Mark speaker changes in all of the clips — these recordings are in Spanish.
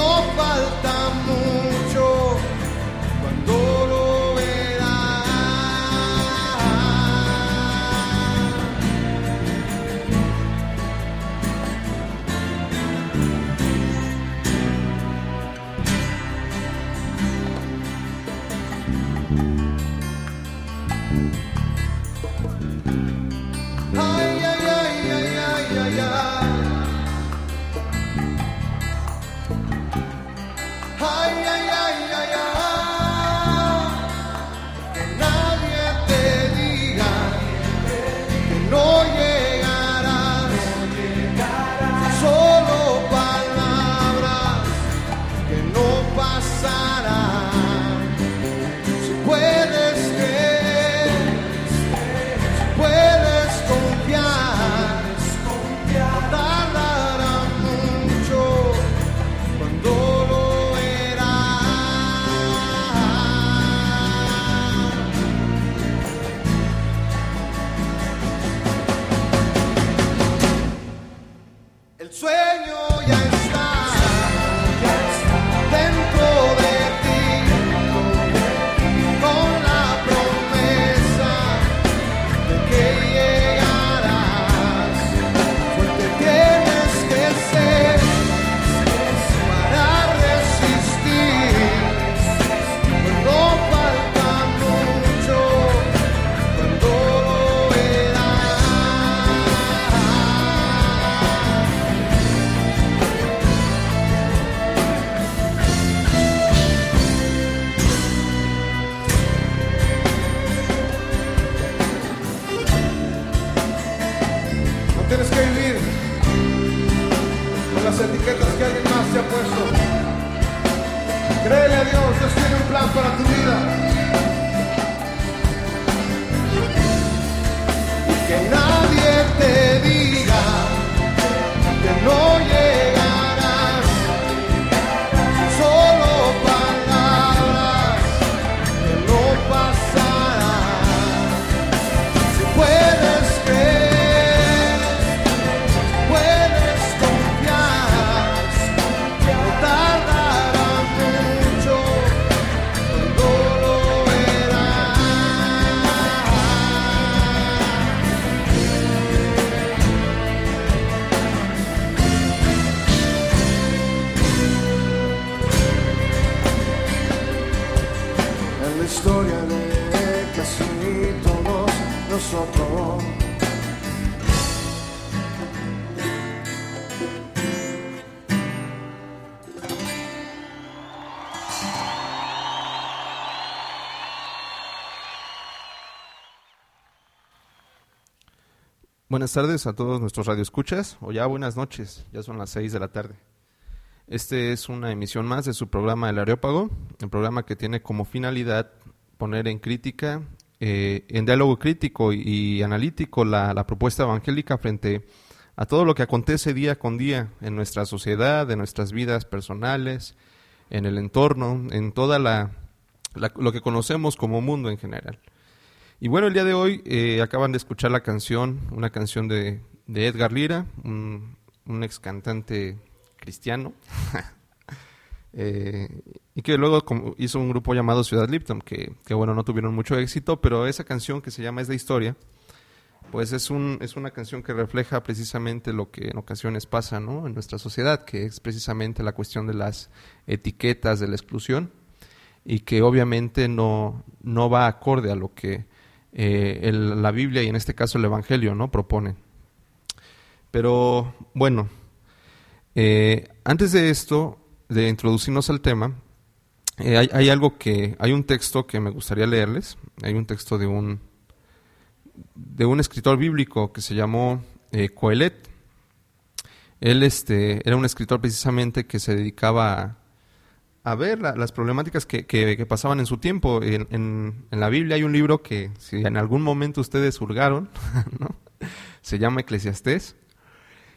Speaker 1: no falta
Speaker 2: Buenas tardes a todos nuestros radioescuchas, o ya buenas noches, ya son las seis de la tarde. Este es una emisión más de su programa El Areópago, el programa que tiene como finalidad poner en crítica, eh, en diálogo crítico y, analítico la, la, propuesta evangélica frente a todo lo que acontece día con día en nuestra sociedad, en nuestras vidas personales, en el entorno, en toda la, lo que conocemos como mundo en general. Y bueno, el día de hoy eh, acaban de escuchar la canción, una canción de, de Edgar Lira, un, un ex cantante cristiano, eh, y que luego hizo un grupo llamado Ciudad Lipton, que, que, bueno, no tuvieron mucho éxito, pero esa canción que se llama Es de Historia, pues es, un, es una canción que refleja precisamente lo que en ocasiones pasa ¿no? en nuestra sociedad, que es precisamente la cuestión de las etiquetas, de la exclusión, y que obviamente no, no va acorde a lo que eh, la Biblia y en este caso el Evangelio no propone. Pero bueno, eh, antes de esto, de introducirnos al tema, eh, hay, hay, algo que, hay un texto que me gustaría leerles. Hay un texto de un de un escritor bíblico que se llamó Coelet. Él este, era un escritor precisamente que se dedicaba a, a ver las problemáticas que, que, pasaban en su tiempo. En, en, la Biblia hay un libro que, si en algún momento ustedes hurgaron, ¿no? se llama Eclesiastés.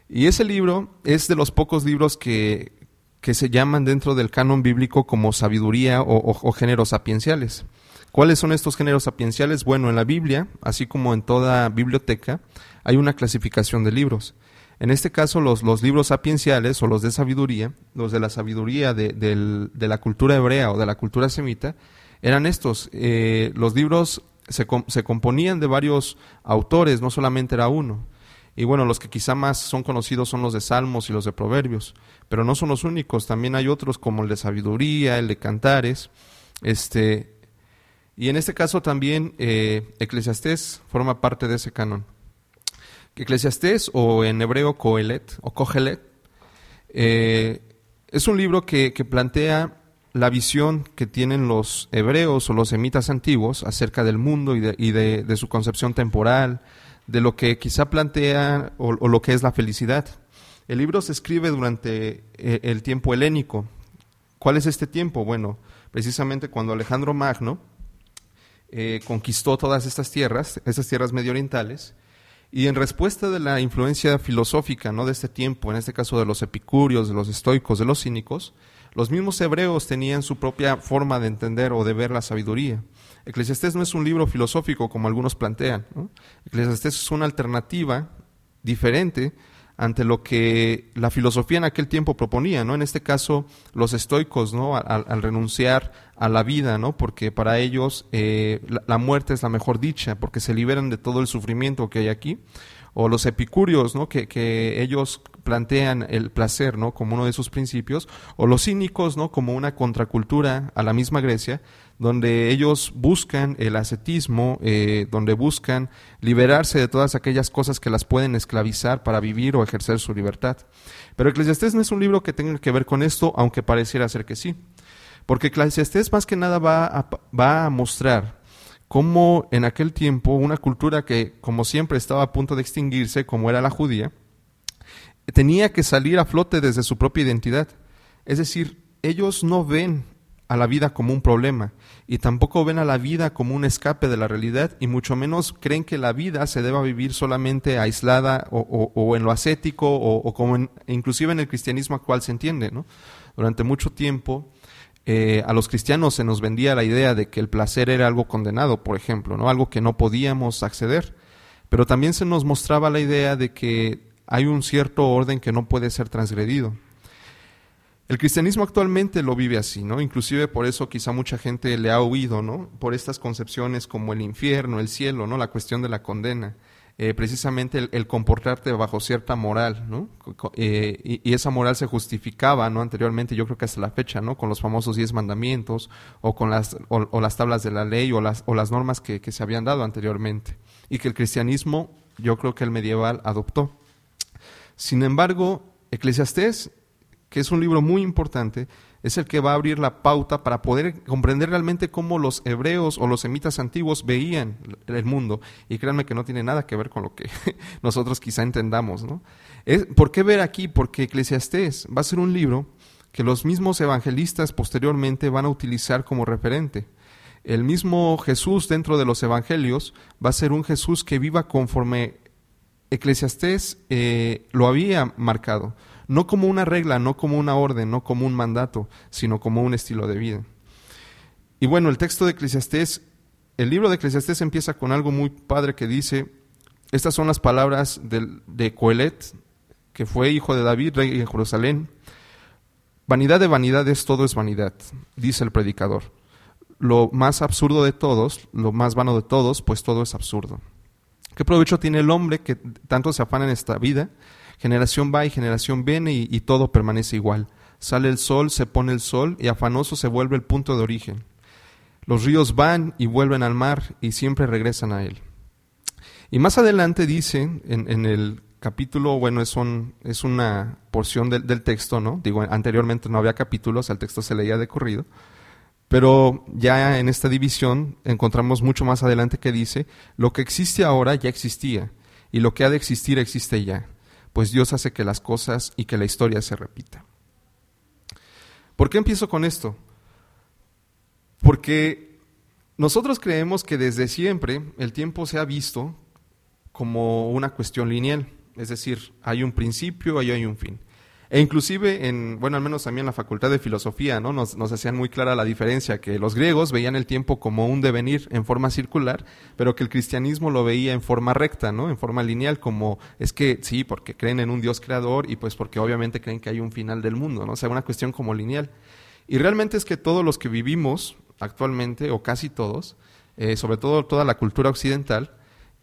Speaker 2: Y ese libro es de los pocos libros que, que se llaman dentro del canon bíblico como sabiduría o, o, o géneros sapienciales. ¿Cuáles son estos géneros sapienciales? Bueno, en la Biblia, así como en toda biblioteca, hay una clasificación de libros. En este caso, los, los libros sapienciales o los de sabiduría, los de la sabiduría de, de la cultura hebrea o de la cultura semita, eran estos. Eh, los libros se, se componían de varios autores, no solamente era uno. Y bueno, los que quizá más son conocidos son los de Salmos y los de Proverbios, pero no son los únicos, también hay otros como el de Sabiduría, el de Cantares, este, y en este caso también eh, Eclesiastés forma parte de ese canon. Eclesiastés o en hebreo Coelet o Kohelet eh, es un libro que, plantea la visión que tienen los hebreos o los semitas antiguos acerca del mundo y de, su concepción temporal, de lo que quizá plantea o, lo que es la felicidad. El libro se escribe durante eh, el tiempo helénico. ¿Cuál es este tiempo? Bueno, precisamente cuando Alejandro Magno eh, conquistó todas estas tierras, estas tierras medioorientales, y en respuesta de la influencia filosófica ¿no? de este tiempo, en este caso de los epicúreos, de los estoicos, de los cínicos, los mismos hebreos tenían su propia forma de entender o de ver la sabiduría. Eclesiastés no es un libro filosófico como algunos plantean. ¿no? Eclesiastés es una alternativa diferente ante lo que la filosofía en aquel tiempo proponía, ¿no? En este caso, los estoicos, ¿no? Al, renunciar a la vida, ¿no? Porque para ellos eh, la, muerte es la mejor dicha, porque se liberan de todo el sufrimiento que hay aquí. O los epicúreos, ¿no? Que, que ellos plantean el placer, ¿no? Como uno de sus principios. O los cínicos, ¿no? Como una contracultura a la misma Grecia, donde ellos buscan el ascetismo, eh, donde buscan liberarse de todas aquellas cosas que las pueden esclavizar para vivir o ejercer su libertad. Pero Eclesiastés no es un libro que tenga que ver con esto, aunque pareciera ser que sí. Porque Eclesiastés más que nada va a, va a mostrar cómo en aquel tiempo una cultura que, como siempre, estaba a punto de extinguirse, como era la judía, tenía que salir a flote desde su propia identidad. Es decir, ellos no ven a la vida como un problema y tampoco ven a la vida como un escape de la realidad y mucho menos creen que la vida se deba vivir solamente aislada o, en lo ascético o, como inclusive en el cristianismo actual se entiende. ¿no? Durante mucho tiempo eh, a los cristianos se nos vendía la idea de que el placer era algo condenado, por ejemplo, ¿no? algo que no podíamos acceder, pero también se nos mostraba la idea de que hay un cierto orden que no puede ser transgredido. El cristianismo actualmente lo vive así, ¿no? Inclusive por eso quizá mucha gente le ha oído, ¿no? Por estas concepciones como el infierno, el cielo, ¿no? La cuestión de la condena. Eh, precisamente el, comportarte bajo cierta moral, ¿no? Eh, y, esa moral se justificaba, ¿no? Anteriormente, yo creo que hasta la fecha, ¿no? Con los famosos diez mandamientos o con las, o, las tablas de la ley o las, o las normas que, que se habían dado anteriormente. Y que el cristianismo, yo creo que el medieval adoptó. Sin embargo, Eclesiastés que es un libro muy importante, es el que va a abrir la pauta para poder comprender realmente cómo los hebreos o los semitas antiguos veían el mundo. Y créanme que no tiene nada que ver con lo que nosotros quizá entendamos. ¿no? ¿Por qué ver aquí? Porque Eclesiastés va a ser un libro que los mismos evangelistas posteriormente van a utilizar como referente. El mismo Jesús dentro de los evangelios va a ser un Jesús que viva conforme Eclesiastés eh, lo había marcado no como una regla, no como una orden, no como un mandato, sino como un estilo de vida. Y bueno, el texto de Eclesiastés, el libro de Eclesiastés empieza con algo muy padre que dice, estas son las palabras de, de Coelet, que fue hijo de David, rey de Jerusalén. Vanidad de vanidades, todo es vanidad, dice el predicador. Lo más absurdo de todos, lo más vano de todos, pues todo es absurdo. ¿Qué provecho tiene el hombre que tanto se afana en esta vida Generación va y generación viene y, todo permanece igual. Sale el sol, se pone el sol y afanoso se vuelve el punto de origen. Los ríos van y vuelven al mar y siempre regresan a él. Y más adelante dice en, el capítulo, bueno, es, es una porción del, del, texto, ¿no? Digo, anteriormente no había capítulos, el texto se leía de corrido, pero ya en esta división encontramos mucho más adelante que dice, lo que existe ahora ya existía, y lo que ha de existir existe ya pues Dios hace que las cosas y que la historia se repita. ¿Por qué empiezo con esto? Porque nosotros creemos que desde siempre el tiempo se ha visto como una cuestión lineal, es decir, hay un principio y hay un fin. E inclusive, en, bueno, al menos también en la Facultad de Filosofía, ¿no? Nos, hacían muy clara la diferencia, que los griegos veían el tiempo como un devenir en forma circular, pero que el cristianismo lo veía en forma recta, ¿no? En forma lineal, como es que sí, porque creen en un Dios creador y pues porque obviamente creen que hay un final del mundo, ¿no? O sea, una cuestión como lineal. Y realmente es que todos los que vivimos actualmente, o casi todos, eh, sobre todo toda la cultura occidental,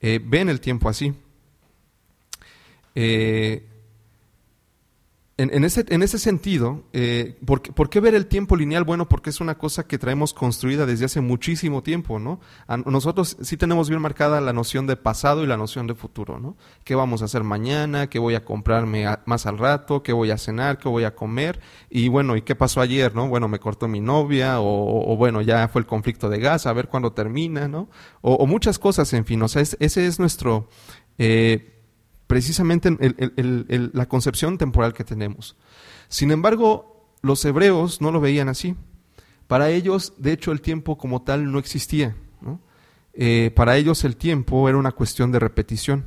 Speaker 2: eh, ven el tiempo así. Eh, en, ese, en ese sentido, eh, ¿por, qué ver el tiempo lineal? Bueno, porque es una cosa que traemos construida desde hace muchísimo tiempo, ¿no? nosotros sí tenemos bien marcada la noción de pasado y la noción de futuro, ¿no? ¿Qué vamos a hacer mañana? ¿Qué voy a comprarme más al rato? ¿Qué voy a cenar? ¿Qué voy a comer? Y bueno, ¿y qué pasó ayer, no? Bueno, me cortó mi novia o, bueno, ya fue el conflicto de gas, a ver cuándo termina, ¿no? O, muchas cosas, en fin, o sea, ese es nuestro... Eh, precisamente la concepción temporal que tenemos. Sin embargo, los hebreos no lo veían así. Para ellos, de hecho, el tiempo como tal no existía. Eh, para ellos el tiempo era una cuestión de repetición.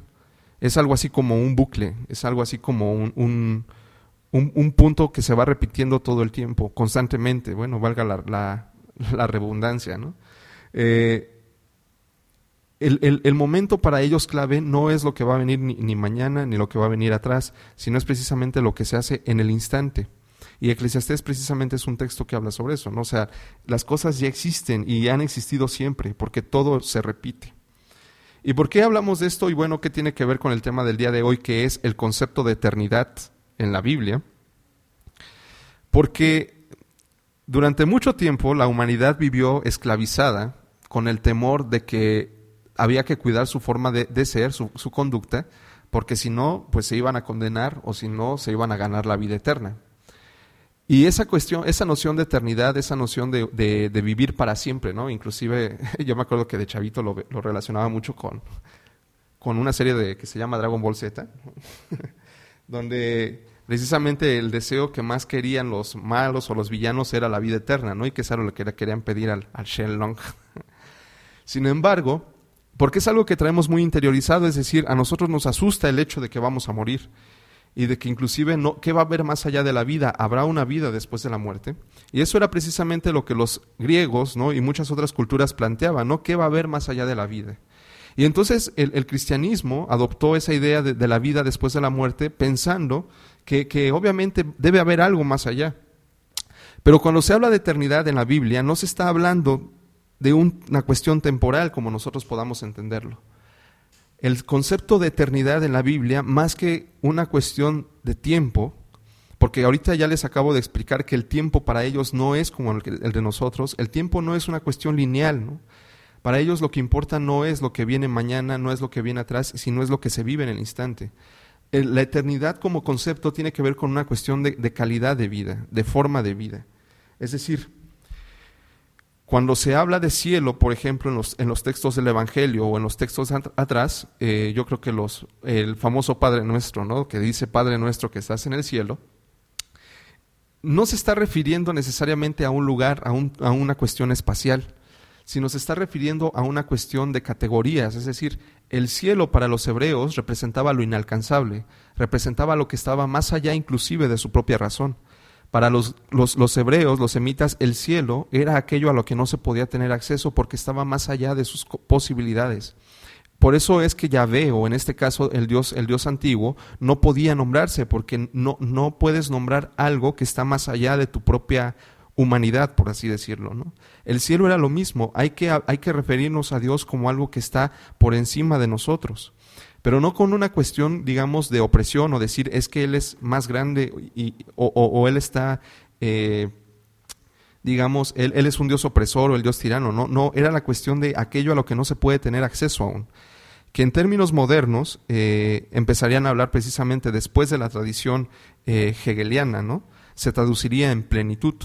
Speaker 2: Es algo así como un bucle, es algo así como un, punto que se va repitiendo todo el tiempo, constantemente. Bueno, valga la, redundancia. ¿no? Eh, el, momento para ellos clave no es lo que va a venir ni, mañana ni lo que va a venir atrás, sino es precisamente lo que se hace en el instante. Y Eclesiastés precisamente es un texto que habla sobre eso, ¿no? O sea, las cosas ya existen y han existido siempre, porque todo se repite. ¿Y por qué hablamos de esto? Y bueno, ¿qué tiene que ver con el tema del día de hoy, que es el concepto de eternidad en la Biblia? Porque durante mucho tiempo la humanidad vivió esclavizada con el temor de que había que cuidar su forma de, ser, su, conducta, porque si no, pues se iban a condenar o si no, se iban a ganar la vida eterna. Y esa cuestión, esa noción de eternidad, esa noción de, vivir para siempre, ¿no? Inclusive, yo me acuerdo que de chavito lo, relacionaba mucho con, con una serie de, que se llama Dragon Ball Z, donde precisamente el deseo que más querían los malos o los villanos era la vida eterna, ¿no? Y que eso era lo que querían pedir al, al Shenlong. Sin embargo, porque es algo que traemos muy interiorizado, es decir, a nosotros nos asusta el hecho de que vamos a morir y de que inclusive no, ¿qué va a haber más allá de la vida? ¿Habrá una vida después de la muerte? Y eso era precisamente lo que los griegos ¿no? y muchas otras culturas planteaban, ¿no? ¿Qué va a haber más allá de la vida? Y entonces el, cristianismo adoptó esa idea de, la vida después de la muerte pensando que, que obviamente debe haber algo más allá. Pero cuando se habla de eternidad en la Biblia, no se está hablando de una cuestión temporal como nosotros podamos entenderlo. El concepto de eternidad en la Biblia, más que una cuestión de tiempo, porque ahorita ya les acabo de explicar que el tiempo para ellos no es como el, de nosotros, el tiempo no es una cuestión lineal, ¿no? Para ellos lo que importa no es lo que viene mañana, no es lo que viene atrás, sino es lo que se vive en el instante. la eternidad como concepto tiene que ver con una cuestión de, de calidad de vida, de forma de vida. Es decir, cuando se habla de cielo, por ejemplo, en los, en los textos del Evangelio o en los textos atrás, eh, yo creo que los, el famoso Padre Nuestro, ¿no? que dice Padre Nuestro que estás en el cielo, no se está refiriendo necesariamente a un lugar, a, a una cuestión espacial, sino se está refiriendo a una cuestión de categorías, es decir, el cielo para los hebreos representaba lo inalcanzable, representaba lo que estaba más allá inclusive de su propia razón. Para los, los, hebreos, los semitas, el cielo era aquello a lo que no se podía tener acceso porque estaba más allá de sus posibilidades. Por eso es que Yahvé, o en este caso el Dios, el Dios antiguo, no podía nombrarse, porque no, no puedes nombrar algo que está más allá de tu propia humanidad, por así decirlo. ¿no? El cielo era lo mismo, hay que, hay que referirnos a Dios como algo que está por encima de nosotros pero no con una cuestión, digamos, de opresión o decir es que Él es más grande y, o, Él está, eh, digamos, él, es un Dios opresor o el Dios tirano. No, no, era la cuestión de aquello a lo que no se puede tener acceso aún. Que en términos modernos eh, empezarían a hablar precisamente después de la tradición eh, hegeliana, ¿no? Se traduciría en plenitud.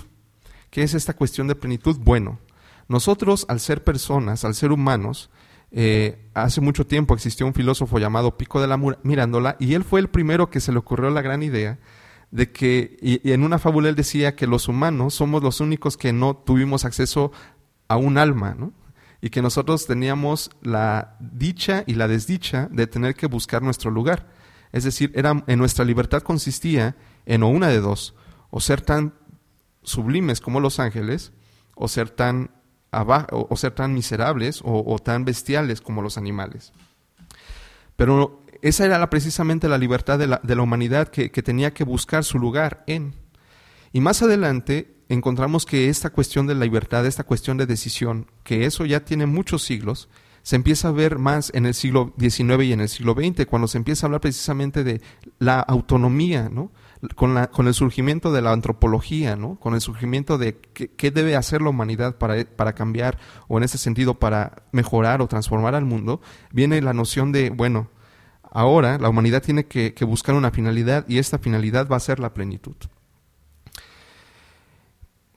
Speaker 2: ¿Qué es esta cuestión de plenitud? Bueno, nosotros al ser personas, al ser humanos, eh, hace mucho tiempo existió un filósofo llamado Pico de la Mirándola y él fue el primero que se le ocurrió la gran idea de que, y, en una fábula él decía que los humanos somos los únicos que no tuvimos acceso a un alma, ¿no? Y que nosotros teníamos la dicha y la desdicha de tener que buscar nuestro lugar. Es decir, era, en nuestra libertad consistía en o una de dos, o ser tan sublimes como los ángeles, o ser tan o, ser tan miserables o, tan bestiales como los animales. Pero esa era precisamente la libertad de la, humanidad que, tenía que buscar su lugar en. Y más adelante encontramos que esta cuestión de la libertad, esta cuestión de decisión, que eso ya tiene muchos siglos, se empieza a ver más en el siglo XIX y en el siglo XX, cuando se empieza a hablar precisamente de la autonomía, ¿no? Con, la, con el surgimiento de la antropología, ¿no? con el surgimiento de qué, debe hacer la humanidad para, para, cambiar o en ese sentido para mejorar o transformar al mundo, viene la noción de, bueno, ahora la humanidad tiene que, buscar una finalidad y esta finalidad va a ser la plenitud.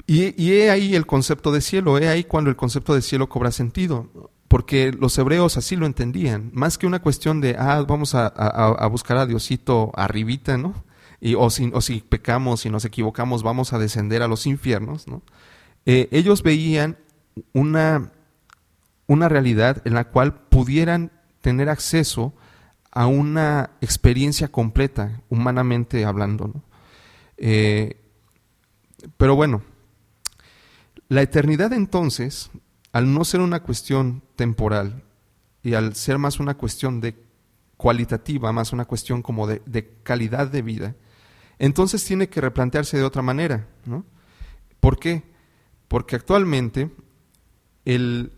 Speaker 2: Y, y he ahí el concepto de cielo, he ahí cuando el concepto de cielo cobra sentido porque los hebreos así lo entendían, más que una cuestión de, ah, vamos a, a buscar a Diosito arribita, ¿no? Y, o, si, si pecamos, y nos equivocamos, vamos a descender a los infiernos, ¿no? Eh, ellos veían una, una realidad en la cual pudieran tener acceso a una experiencia completa, humanamente hablando. Eh, pero bueno, la eternidad entonces, al no ser una cuestión temporal y al ser más una cuestión de cualitativa, más una cuestión como de calidad de vida, entonces tiene que replantearse de otra manera. ¿no? ¿Por qué? Porque actualmente el,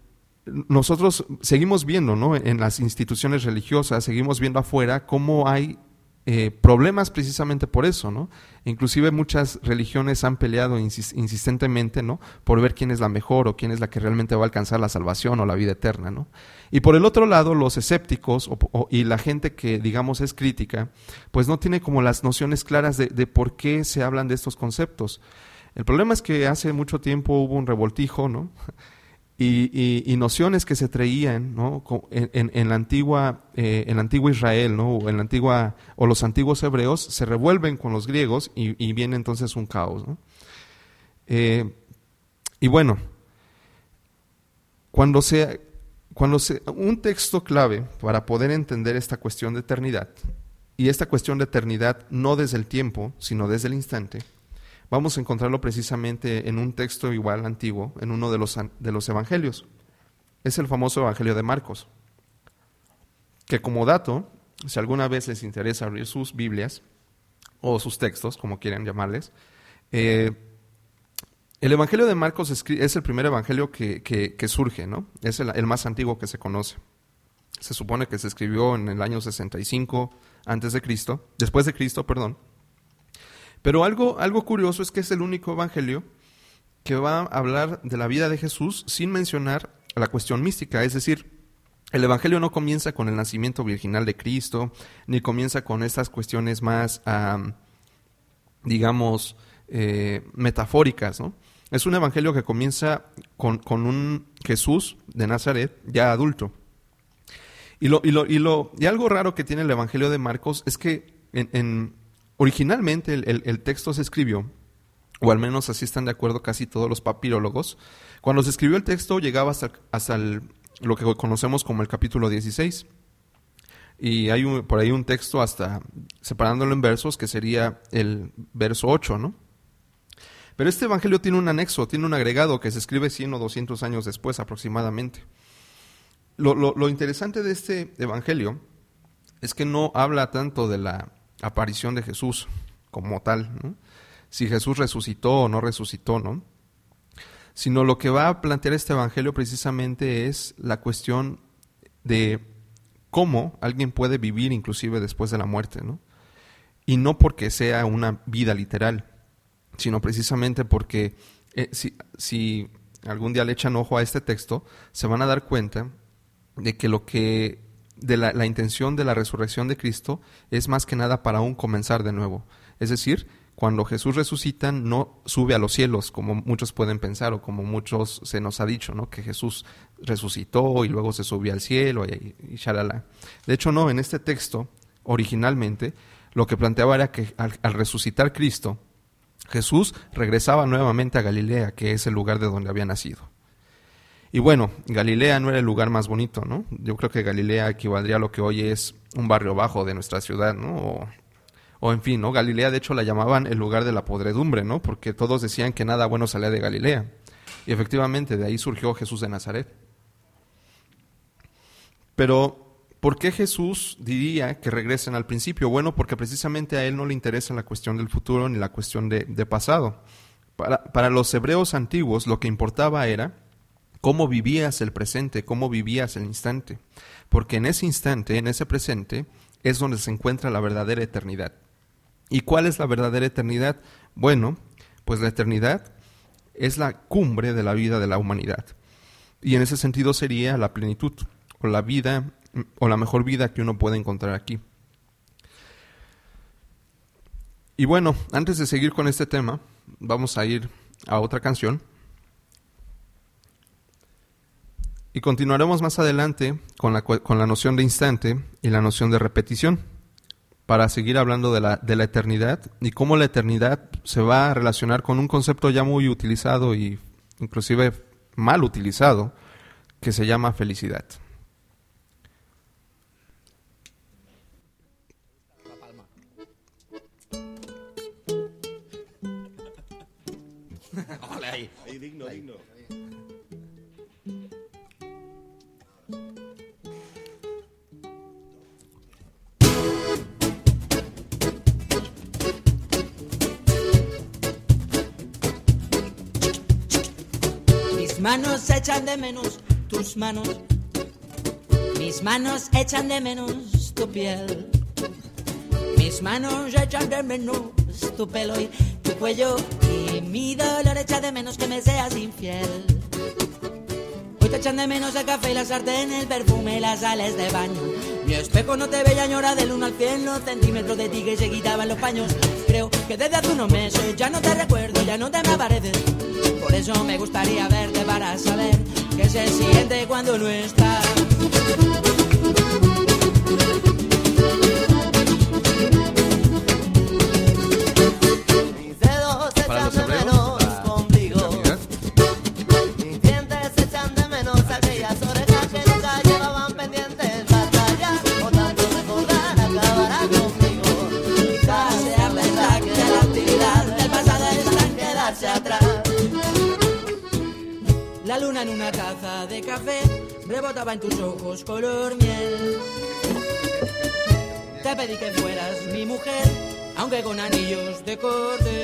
Speaker 2: nosotros seguimos viendo ¿no? en las instituciones religiosas, seguimos viendo afuera cómo hay eh, problemas precisamente por eso, ¿no? Inclusive muchas religiones han peleado insistentemente, ¿no? Por ver quién es la mejor o quién es la que realmente va a alcanzar la salvación o la vida eterna, ¿no? Y por el otro lado, los escépticos y la gente que, digamos, es crítica, pues no tiene como las nociones claras de, de por qué se hablan de estos conceptos. El problema es que hace mucho tiempo hubo un revoltijo, ¿no? Y, nociones que se traían ¿no? en, en, la antigua, eh, en Israel ¿no? o, en la antigua, o los antiguos hebreos se revuelven con los griegos y, viene entonces un caos. Eh, y bueno, cuando se, cuando se, un texto clave para poder entender esta cuestión de eternidad, y esta cuestión de eternidad no desde el tiempo, sino desde el instante, vamos a encontrarlo precisamente en un texto igual antiguo, en uno de los, de los evangelios. Es el famoso Evangelio de Marcos, que como dato, si alguna vez les interesa abrir sus Biblias o sus textos, como quieran llamarles, eh, el Evangelio de Marcos es el primer Evangelio que, surge, ¿no? Es el, el, más antiguo que se conoce. Se supone que se escribió en el año 65 antes de Cristo, después de Cristo, perdón. Pero algo, algo curioso es que es el único evangelio que va a hablar de la vida de Jesús sin mencionar la cuestión mística, es decir, El Evangelio no comienza con el nacimiento virginal de Cristo, ni comienza con estas cuestiones más, am, digamos, eh, metafóricas, ¿no? Es un Evangelio que comienza con, con un Jesús de Nazaret ya adulto. Y, lo, y, lo, y, lo, y algo raro que tiene el Evangelio de Marcos es que en- originalmente el, el- texto se escribió, o al menos así están de acuerdo casi todos los papirólogos, cuando se escribió el texto llegaba hasta, hasta el- lo que conocemos como el capítulo 16. Y hay por ahí un texto hasta separándolo en versos que sería el verso 8, ¿no? Pero este evangelio tiene un anexo, tiene un agregado que se escribe 100 o 200 años después aproximadamente. Lo, lo- lo interesante de este evangelio es que no habla tanto de la aparición de Jesús como tal, si Jesús resucitó o no resucitó, ¿no? Sino lo que va a plantear este evangelio precisamente es la cuestión de cómo alguien puede vivir inclusive después de la muerte, ¿no? Y no porque sea una vida literal, sino precisamente porque eh, si algún día le echan ojo a este texto, se van a dar cuenta de que lo que de la, la intención de la resurrección de Cristo es más que nada para un comenzar de nuevo. Es decir, cuando Jesús resucita no sube a los cielos como muchos pueden pensar o como muchos se nos ha dicho, ¿no? Que Jesús resucitó y luego se subió al cielo y, y shalala. De hecho, no, en este texto, originalmente, lo que planteaba era que al, al resucitar Cristo, Jesús regresaba nuevamente a Galilea, que es el lugar de donde había nacido. Y bueno, Galilea no era el lugar más bonito, ¿no? Yo creo que Galilea equivaldría a lo que hoy es un barrio bajo de nuestra ciudad, ¿no? O, o en fin, ¿no? Galilea de hecho la llamaban el lugar de la podredumbre, ¿no? Porque todos decían que nada bueno salía de Galilea. Y efectivamente de ahí surgió Jesús de Nazaret. Pero, ¿por qué Jesús diría que regresen al principio? Bueno, porque precisamente a él no le interesa la cuestión del futuro ni la cuestión de, pasado. Para, para los hebreos antiguos lo que importaba era cómo vivías el presente, cómo vivías el instante. Porque en ese instante, en ese presente, es donde se encuentra la verdadera eternidad. ¿Y cuál es la verdadera eternidad? Bueno, pues la eternidad es la cumbre de la vida de la humanidad. Y en ese sentido sería la plenitud, o la vida, o la mejor vida que uno puede encontrar aquí. Y bueno, antes de seguir con este tema, vamos a ir a otra canción. Y continuaremos más adelante con la, con la noción de instante y la noción de repetición, para seguir hablando de la, de la eternidad y cómo la eternidad se va a relacionar con un concepto ya muy utilizado y inclusive mal utilizado, que se llama felicidad.
Speaker 1: Ahí, digno, digno.
Speaker 3: Manos echan de menos tus manos. Mis manos echan de menos tu piel. Mis manos echan de menos tu pelo y tu cuello. Y mi dolor echa de menos que me seas infiel. Hoy te echan de menos el café la sartén, el perfume las sales de baño. Mi espejo no te veía llorar del 1 al 100 los centímetros de ti que se quitaban los paños. Creo que desde hace unos meses ya no te recuerdo, ya no te me apareces. Por eso me gustaría verte para saber qué se siente cuando no estás. Rebotaba en tus ojos color miel. Te pedí que fueras mi mujer, aunque con anillos de corte.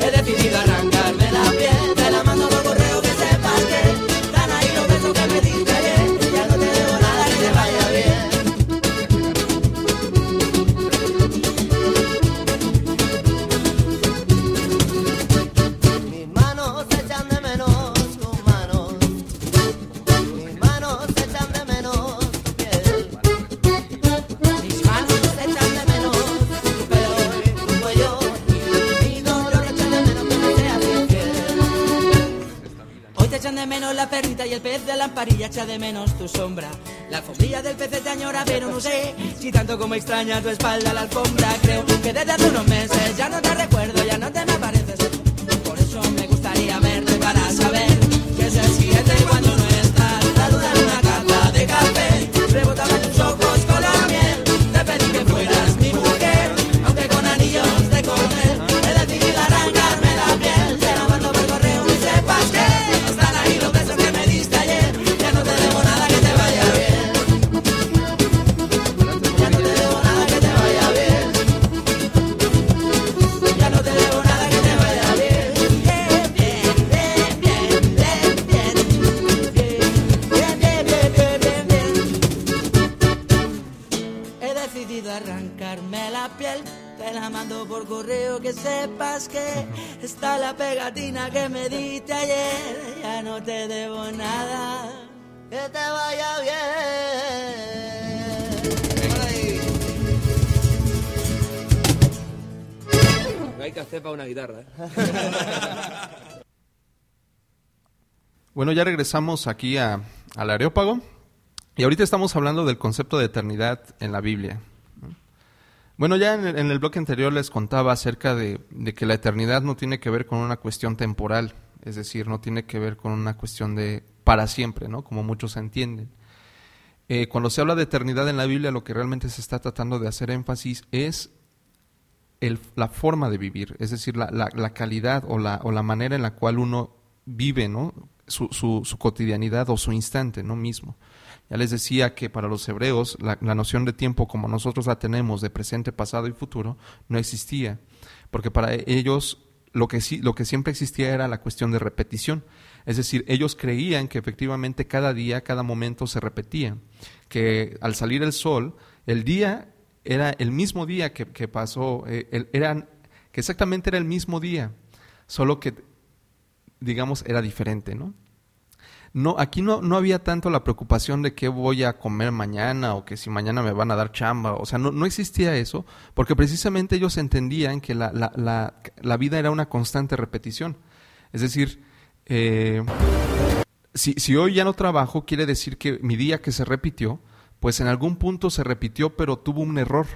Speaker 3: He decidido arrancarme la piel, te la mando por correo que sepas que tan ahí los besos que me diste lamparilla echa de menos tu sombra. La alfombrilla del pez te añora, pero no sé si tanto como extraña tu espalda la alfombra. Creo que desde hace unos meses ya no te recuerdo, ya
Speaker 2: regresamos aquí a, al Areópago y ahorita estamos hablando del concepto de eternidad en la Biblia. ¿no? Bueno, ya en el, en bloque anterior les contaba acerca de, de que la eternidad no tiene que ver con una cuestión temporal, es decir, no tiene que ver con una cuestión de para siempre, ¿no? Como muchos entienden. Eh, cuando se habla de eternidad en la Biblia, lo que realmente se está tratando de hacer énfasis es el- la forma de vivir, es decir, la, la- la calidad o la, o la manera en la cual uno vive, ¿no? Su, su- cotidianidad o su instante, ¿no? Mismo. Ya les decía que para los hebreos la, noción de tiempo como nosotros la tenemos de presente, pasado y futuro no existía, porque para ellos lo que lo que siempre existía era la cuestión de repetición. Es decir, ellos creían que efectivamente cada día, cada momento se repetía, que al salir el sol, el día era el mismo día que, que pasó, eh, eran, que exactamente era el mismo día, solo que, digamos, era diferente, ¿no? No, aquí no, no había tanto la preocupación de qué voy a comer mañana o que si mañana me van a dar chamba. O sea, no, no existía eso, porque precisamente ellos entendían que la, la, la, la vida era una constante repetición. Es decir, eh, si, si hoy ya no trabajo, quiere decir que mi día que se repitió, pues en algún punto se repitió, pero tuvo un error.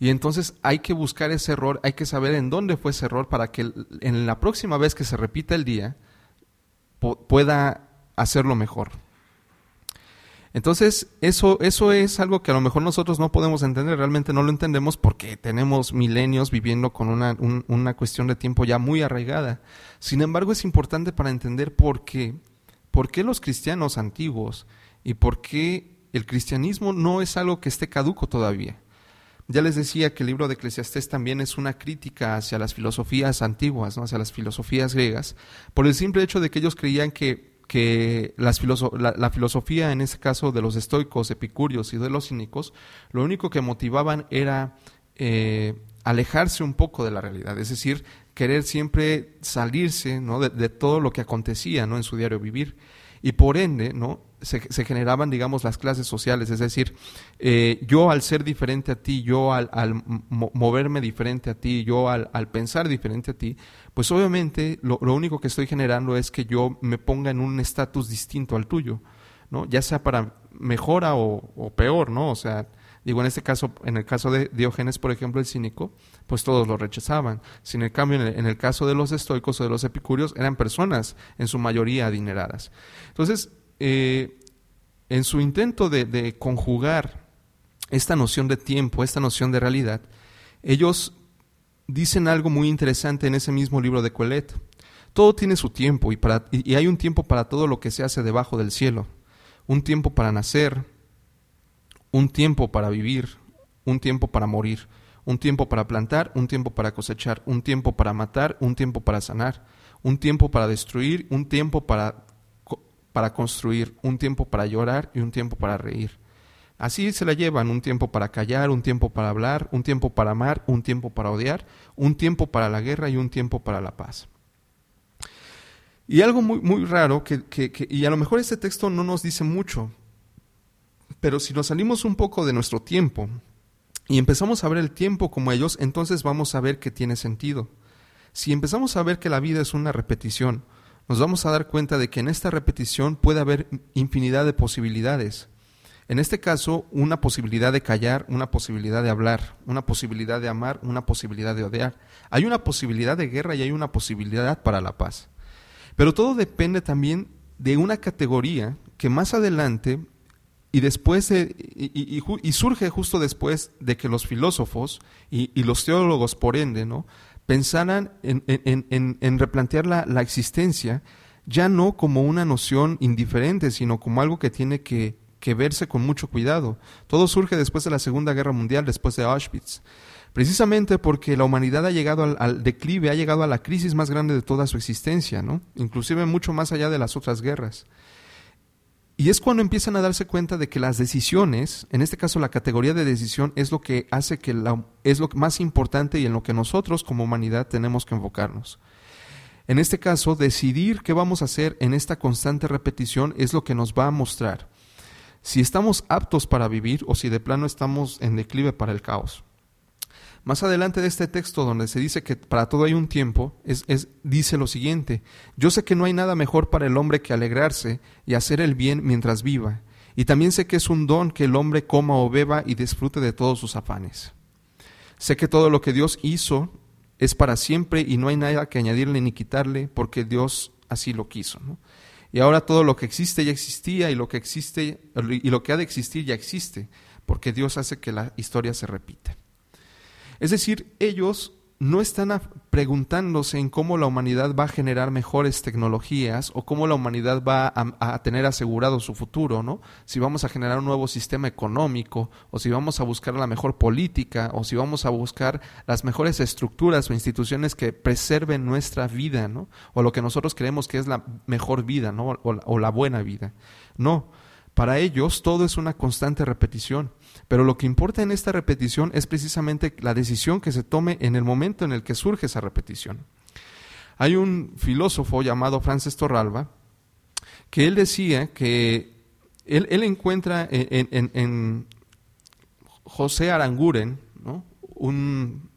Speaker 2: Y entonces hay que buscar ese error, hay que saber en dónde fue ese error para que en la próxima vez que se repita el día pueda hacerlo mejor. Entonces, eso, eso es algo que a lo mejor nosotros no podemos entender, realmente no lo entendemos porque tenemos milenios viviendo con una, un- una cuestión de tiempo ya muy arraigada. Sin embargo, es importante para entender por qué, por qué los cristianos antiguos y por qué el cristianismo no es algo que esté caduco todavía. Ya les decía que el libro de Eclesiastés también es una crítica hacia las filosofías antiguas, ¿no? hacia las filosofías griegas, por el simple hecho de que ellos creían que, que las filoso- la, filosofía, en este caso de los estoicos, epicúreos y de los cínicos, lo único que motivaban era eh, alejarse un poco de la realidad, es decir, querer siempre salirse ¿no? de, de todo lo que acontecía ¿no? en su diario vivir. Y por ende, ¿no? Se, generaban, digamos, las clases sociales, es decir, eh, yo al ser diferente a ti, yo al, mo- moverme diferente a ti, yo al, pensar diferente a ti, pues obviamente lo, único que estoy generando es que yo me ponga en un estatus distinto al tuyo, ¿no? Ya sea para mejora o, peor, ¿no? O sea, digo, en este caso, en el caso de Diógenes, por ejemplo, el cínico, pues todos lo rechazaban. Sin en cambio, en el, en el caso de los estoicos o de los epicúreos, eran personas en su mayoría adineradas. Entonces, eh, en su intento de, conjugar esta noción de tiempo, esta noción de realidad, ellos dicen algo muy interesante en ese mismo libro de Coelet. Todo tiene su tiempo y, hay un tiempo para todo lo que se hace debajo del cielo. Un tiempo para nacer, un tiempo para vivir, un tiempo para morir, un tiempo para plantar, un tiempo para cosechar, un tiempo para matar, un tiempo para sanar, un tiempo para destruir, un tiempo para, para construir, un tiempo para llorar y un tiempo para reír. Así se la llevan, un tiempo para callar, un tiempo para hablar, un tiempo para amar, un tiempo para odiar, un tiempo para la guerra y un tiempo para la paz. Y algo muy, muy raro, que, que- y a lo mejor este texto no nos dice mucho, pero si nos salimos un poco de nuestro tiempo y empezamos a ver el tiempo como ellos, entonces vamos a ver que tiene sentido. Si empezamos a ver que la vida es una repetición, nos vamos a dar cuenta de que en esta repetición puede haber infinidad de posibilidades. En este caso, una posibilidad de callar, una posibilidad de hablar, una posibilidad de amar, una posibilidad de odiar. Hay una posibilidad de guerra y hay una posibilidad para la paz. Pero todo depende también de una categoría que más adelante y después de- y, surge justo después de que los filósofos y los teólogos por ende no pensaran en, replantear la, existencia ya no como una noción indiferente sino como algo que tiene que, que verse con mucho cuidado. Todo surge después de la segunda guerra mundial después de Auschwitz. Precisamente porque la humanidad ha llegado al, al declive ha llegado a la crisis más grande de toda su existencia no inclusive mucho más allá de las otras guerras y es cuando empiezan a darse cuenta de que las decisiones, en este caso la categoría de decisión, es lo que hace que es lo más importante y en lo que nosotros como humanidad tenemos que enfocarnos. En este caso, decidir qué vamos a hacer en esta constante repetición es lo que nos va a mostrar si estamos aptos para vivir o si de plano estamos en declive para el caos. Más adelante de este texto donde se dice que para todo hay un tiempo, es, dice lo siguiente, yo sé que no hay nada mejor para el hombre que alegrarse y hacer el bien mientras viva, y también sé que es un don que el hombre coma o beba y disfrute de todos sus afanes. Sé que todo lo que Dios hizo es para siempre y no hay nada que añadirle ni quitarle porque Dios así lo quiso. Y ahora todo lo que existe ya existía y lo que existe y lo que ha de existir ya existe porque Dios hace que la historia se repita. Es decir, ellos no están preguntándose en cómo la humanidad va a generar mejores tecnologías o cómo la humanidad va a, tener asegurado su futuro, ¿no? Si vamos a generar un nuevo sistema económico o si vamos a buscar la mejor política o si vamos a buscar las mejores estructuras o instituciones que preserven nuestra vida, ¿no? O lo que nosotros creemos que es la mejor vida, ¿no? O o la buena vida. No. Para ellos todo es una constante repetición, pero lo que importa en esta repetición es precisamente la decisión que se tome en el momento en el que surge esa repetición. Hay un filósofo llamado Francis Torralba que él decía que él, encuentra en, en- en- en José Aranguren, ¿no? un,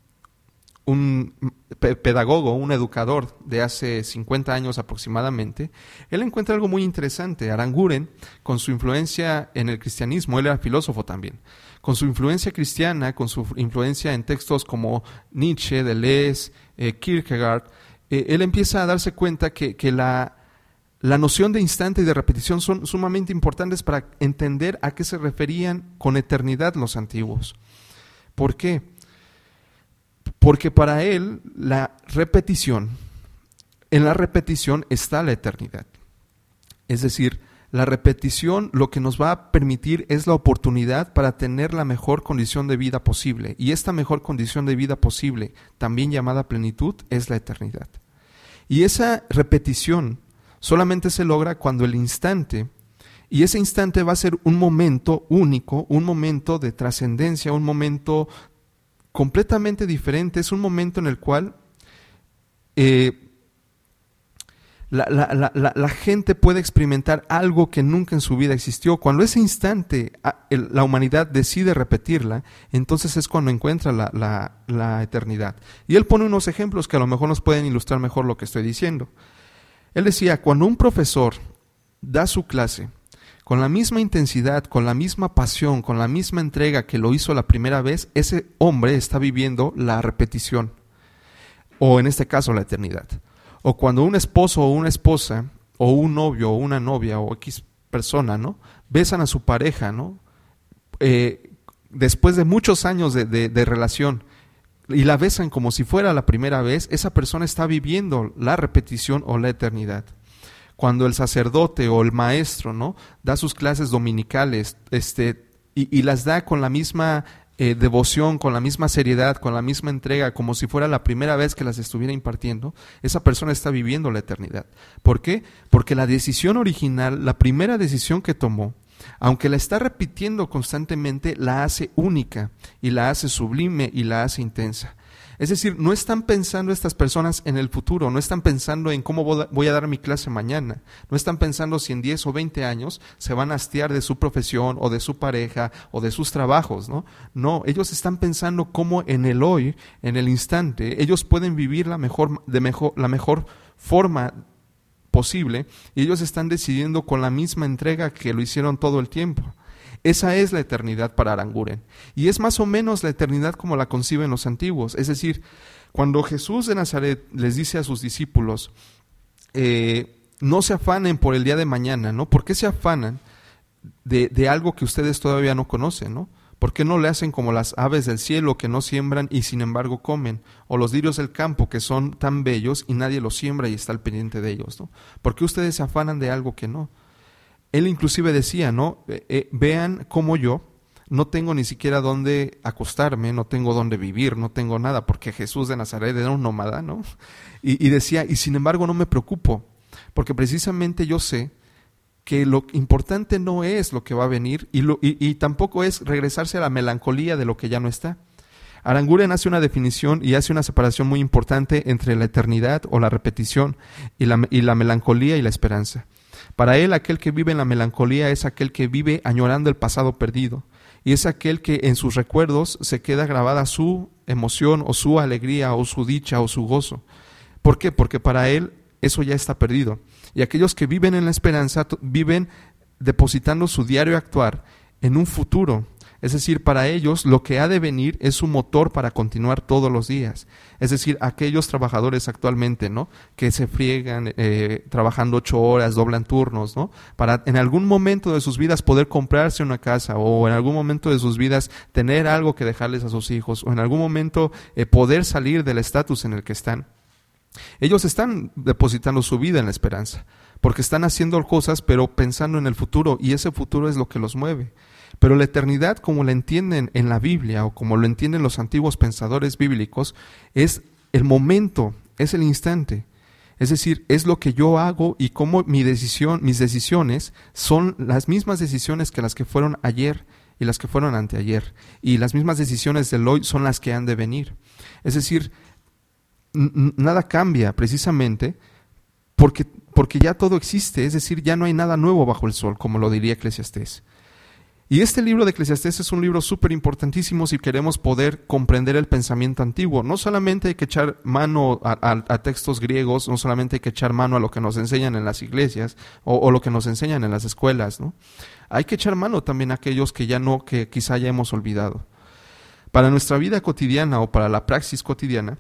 Speaker 2: un pe- pedagogo, un educador de hace 50 años aproximadamente, él encuentra algo muy interesante. Aranguren, con su influencia en el cristianismo, él era filósofo también, con su influencia cristiana, con su influencia en textos como Nietzsche, Deleuze, eh, Kierkegaard, eh, él empieza a darse cuenta que, que la, la noción de instante y de repetición son sumamente importantes para entender a qué se referían con eternidad los antiguos. ¿Por qué? Porque para él la repetición, en la repetición está la eternidad. Es decir, la repetición lo que nos va a permitir es la oportunidad para tener la mejor condición de vida posible. Y esta mejor condición de vida posible, también llamada plenitud, es la eternidad. Y esa repetición solamente se logra cuando el instante, y ese instante va a ser un momento único, un momento de trascendencia, un momento completamente diferente, es un momento en el cual eh, la, la- la- la- gente puede experimentar algo que nunca en su vida existió. Cuando ese instante a- el- la humanidad decide repetirla, entonces es cuando encuentra la eternidad. Y él pone unos ejemplos que a lo mejor nos pueden ilustrar mejor lo que estoy diciendo. Él decía, cuando un profesor da su clase con la misma intensidad, con la misma pasión, con la misma entrega que lo hizo la primera vez, ese hombre está viviendo la repetición, o en este caso la eternidad. O cuando un esposo o una esposa, o un novio o una novia, o X persona, ¿no? Besan a su pareja, ¿no? Eh, después de muchos años de, relación, y la besan como si fuera la primera vez, esa persona está viviendo la repetición o la eternidad cuando el sacerdote o el maestro no da sus clases dominicales este y, las da con la misma eh, devoción con la misma seriedad con la misma entrega como si fuera la primera vez que las estuviera impartiendo esa persona está viviendo la eternidad ¿por qué? porque la decisión original la primera decisión que tomó aunque la está repitiendo constantemente, la hace única y la hace sublime y la hace intensa. Es decir, no están pensando estas personas en el futuro, no están pensando en cómo voy a- dar mi clase mañana, no están pensando si en 10 o 20 años se van a hastiar de su profesión o de su pareja o de sus trabajos, ¿no? No, ellos están pensando cómo en el hoy, en el instante, ellos pueden vivir la mejor, de mejor, la mejor forma posible y ellos están decidiendo con la misma entrega que lo hicieron todo el tiempo. Esa es la eternidad para Aranguren. Y es más o menos la eternidad como la conciben los antiguos. Es decir, cuando Jesús de Nazaret les dice a sus discípulos, eh, no se afanen por el día de mañana, ¿no? ¿Por qué se afanan de, de algo que ustedes todavía no conocen, ¿no? ¿Por qué no le hacen como las aves del cielo que no siembran y sin embargo comen? O los lirios del campo que son tan bellos y nadie los siembra y está al pendiente de ellos, ¿no? ¿Por qué ustedes se afanan de algo que no? Él inclusive decía, ¿no? Eh, eh, vean cómo yo no tengo ni siquiera dónde acostarme, no tengo dónde vivir, no tengo nada, porque Jesús de Nazaret era un nómada, ¿no? Y, y decía, y sin embargo no me preocupo, porque precisamente yo sé que lo importante no es lo que va a venir y, lo, y, tampoco es regresarse a la melancolía de lo que ya no está. Aranguren hace una definición y hace una separación muy importante entre la eternidad o la repetición y la melancolía y la esperanza. Para él aquel que vive en la melancolía es aquel que vive añorando el pasado perdido y es aquel que en sus recuerdos se queda grabada su emoción o su alegría o su dicha o su gozo. ¿Por qué? Porque para él eso ya está perdido. Y aquellos que viven en la esperanza viven depositando su diario actuar en un futuro. Es decir, para ellos lo que ha de venir es su motor para continuar todos los días. Es decir, aquellos trabajadores actualmente, ¿no? Que se friegan eh, trabajando ocho horas, doblan turnos, ¿no? Para en algún momento de sus vidas poder comprarse una casa o en algún momento de sus vidas tener algo que dejarles a sus hijos o en algún momento eh, poder salir del estatus en el que están. Ellos están depositando su vida en la esperanza, porque están haciendo cosas pero pensando en el futuro y ese futuro es lo que los mueve. Pero la eternidad, como la entienden en la Biblia o como lo entienden los antiguos pensadores bíblicos, es el momento, es el instante. Es decir, es lo que yo hago y cómo mi decisión, mis decisiones son las mismas decisiones que las que fueron ayer y las que fueron anteayer. Y las mismas decisiones del hoy son las que han de venir. Es decir, nada cambia precisamente porque, porque ya todo existe, es decir, ya no hay nada nuevo bajo el sol, como lo diría Eclesiastés. Y este libro de Eclesiastés es un libro súper importantísimo si queremos poder comprender el pensamiento antiguo. No solamente hay que echar mano a, textos griegos, no solamente hay que echar mano a lo que nos enseñan en las iglesias o, o, lo que nos enseñan en las escuelas, ¿no? Hay que echar mano también a aquellos que ya no, que quizá ya hemos olvidado. Para nuestra vida cotidiana o para la praxis cotidiana,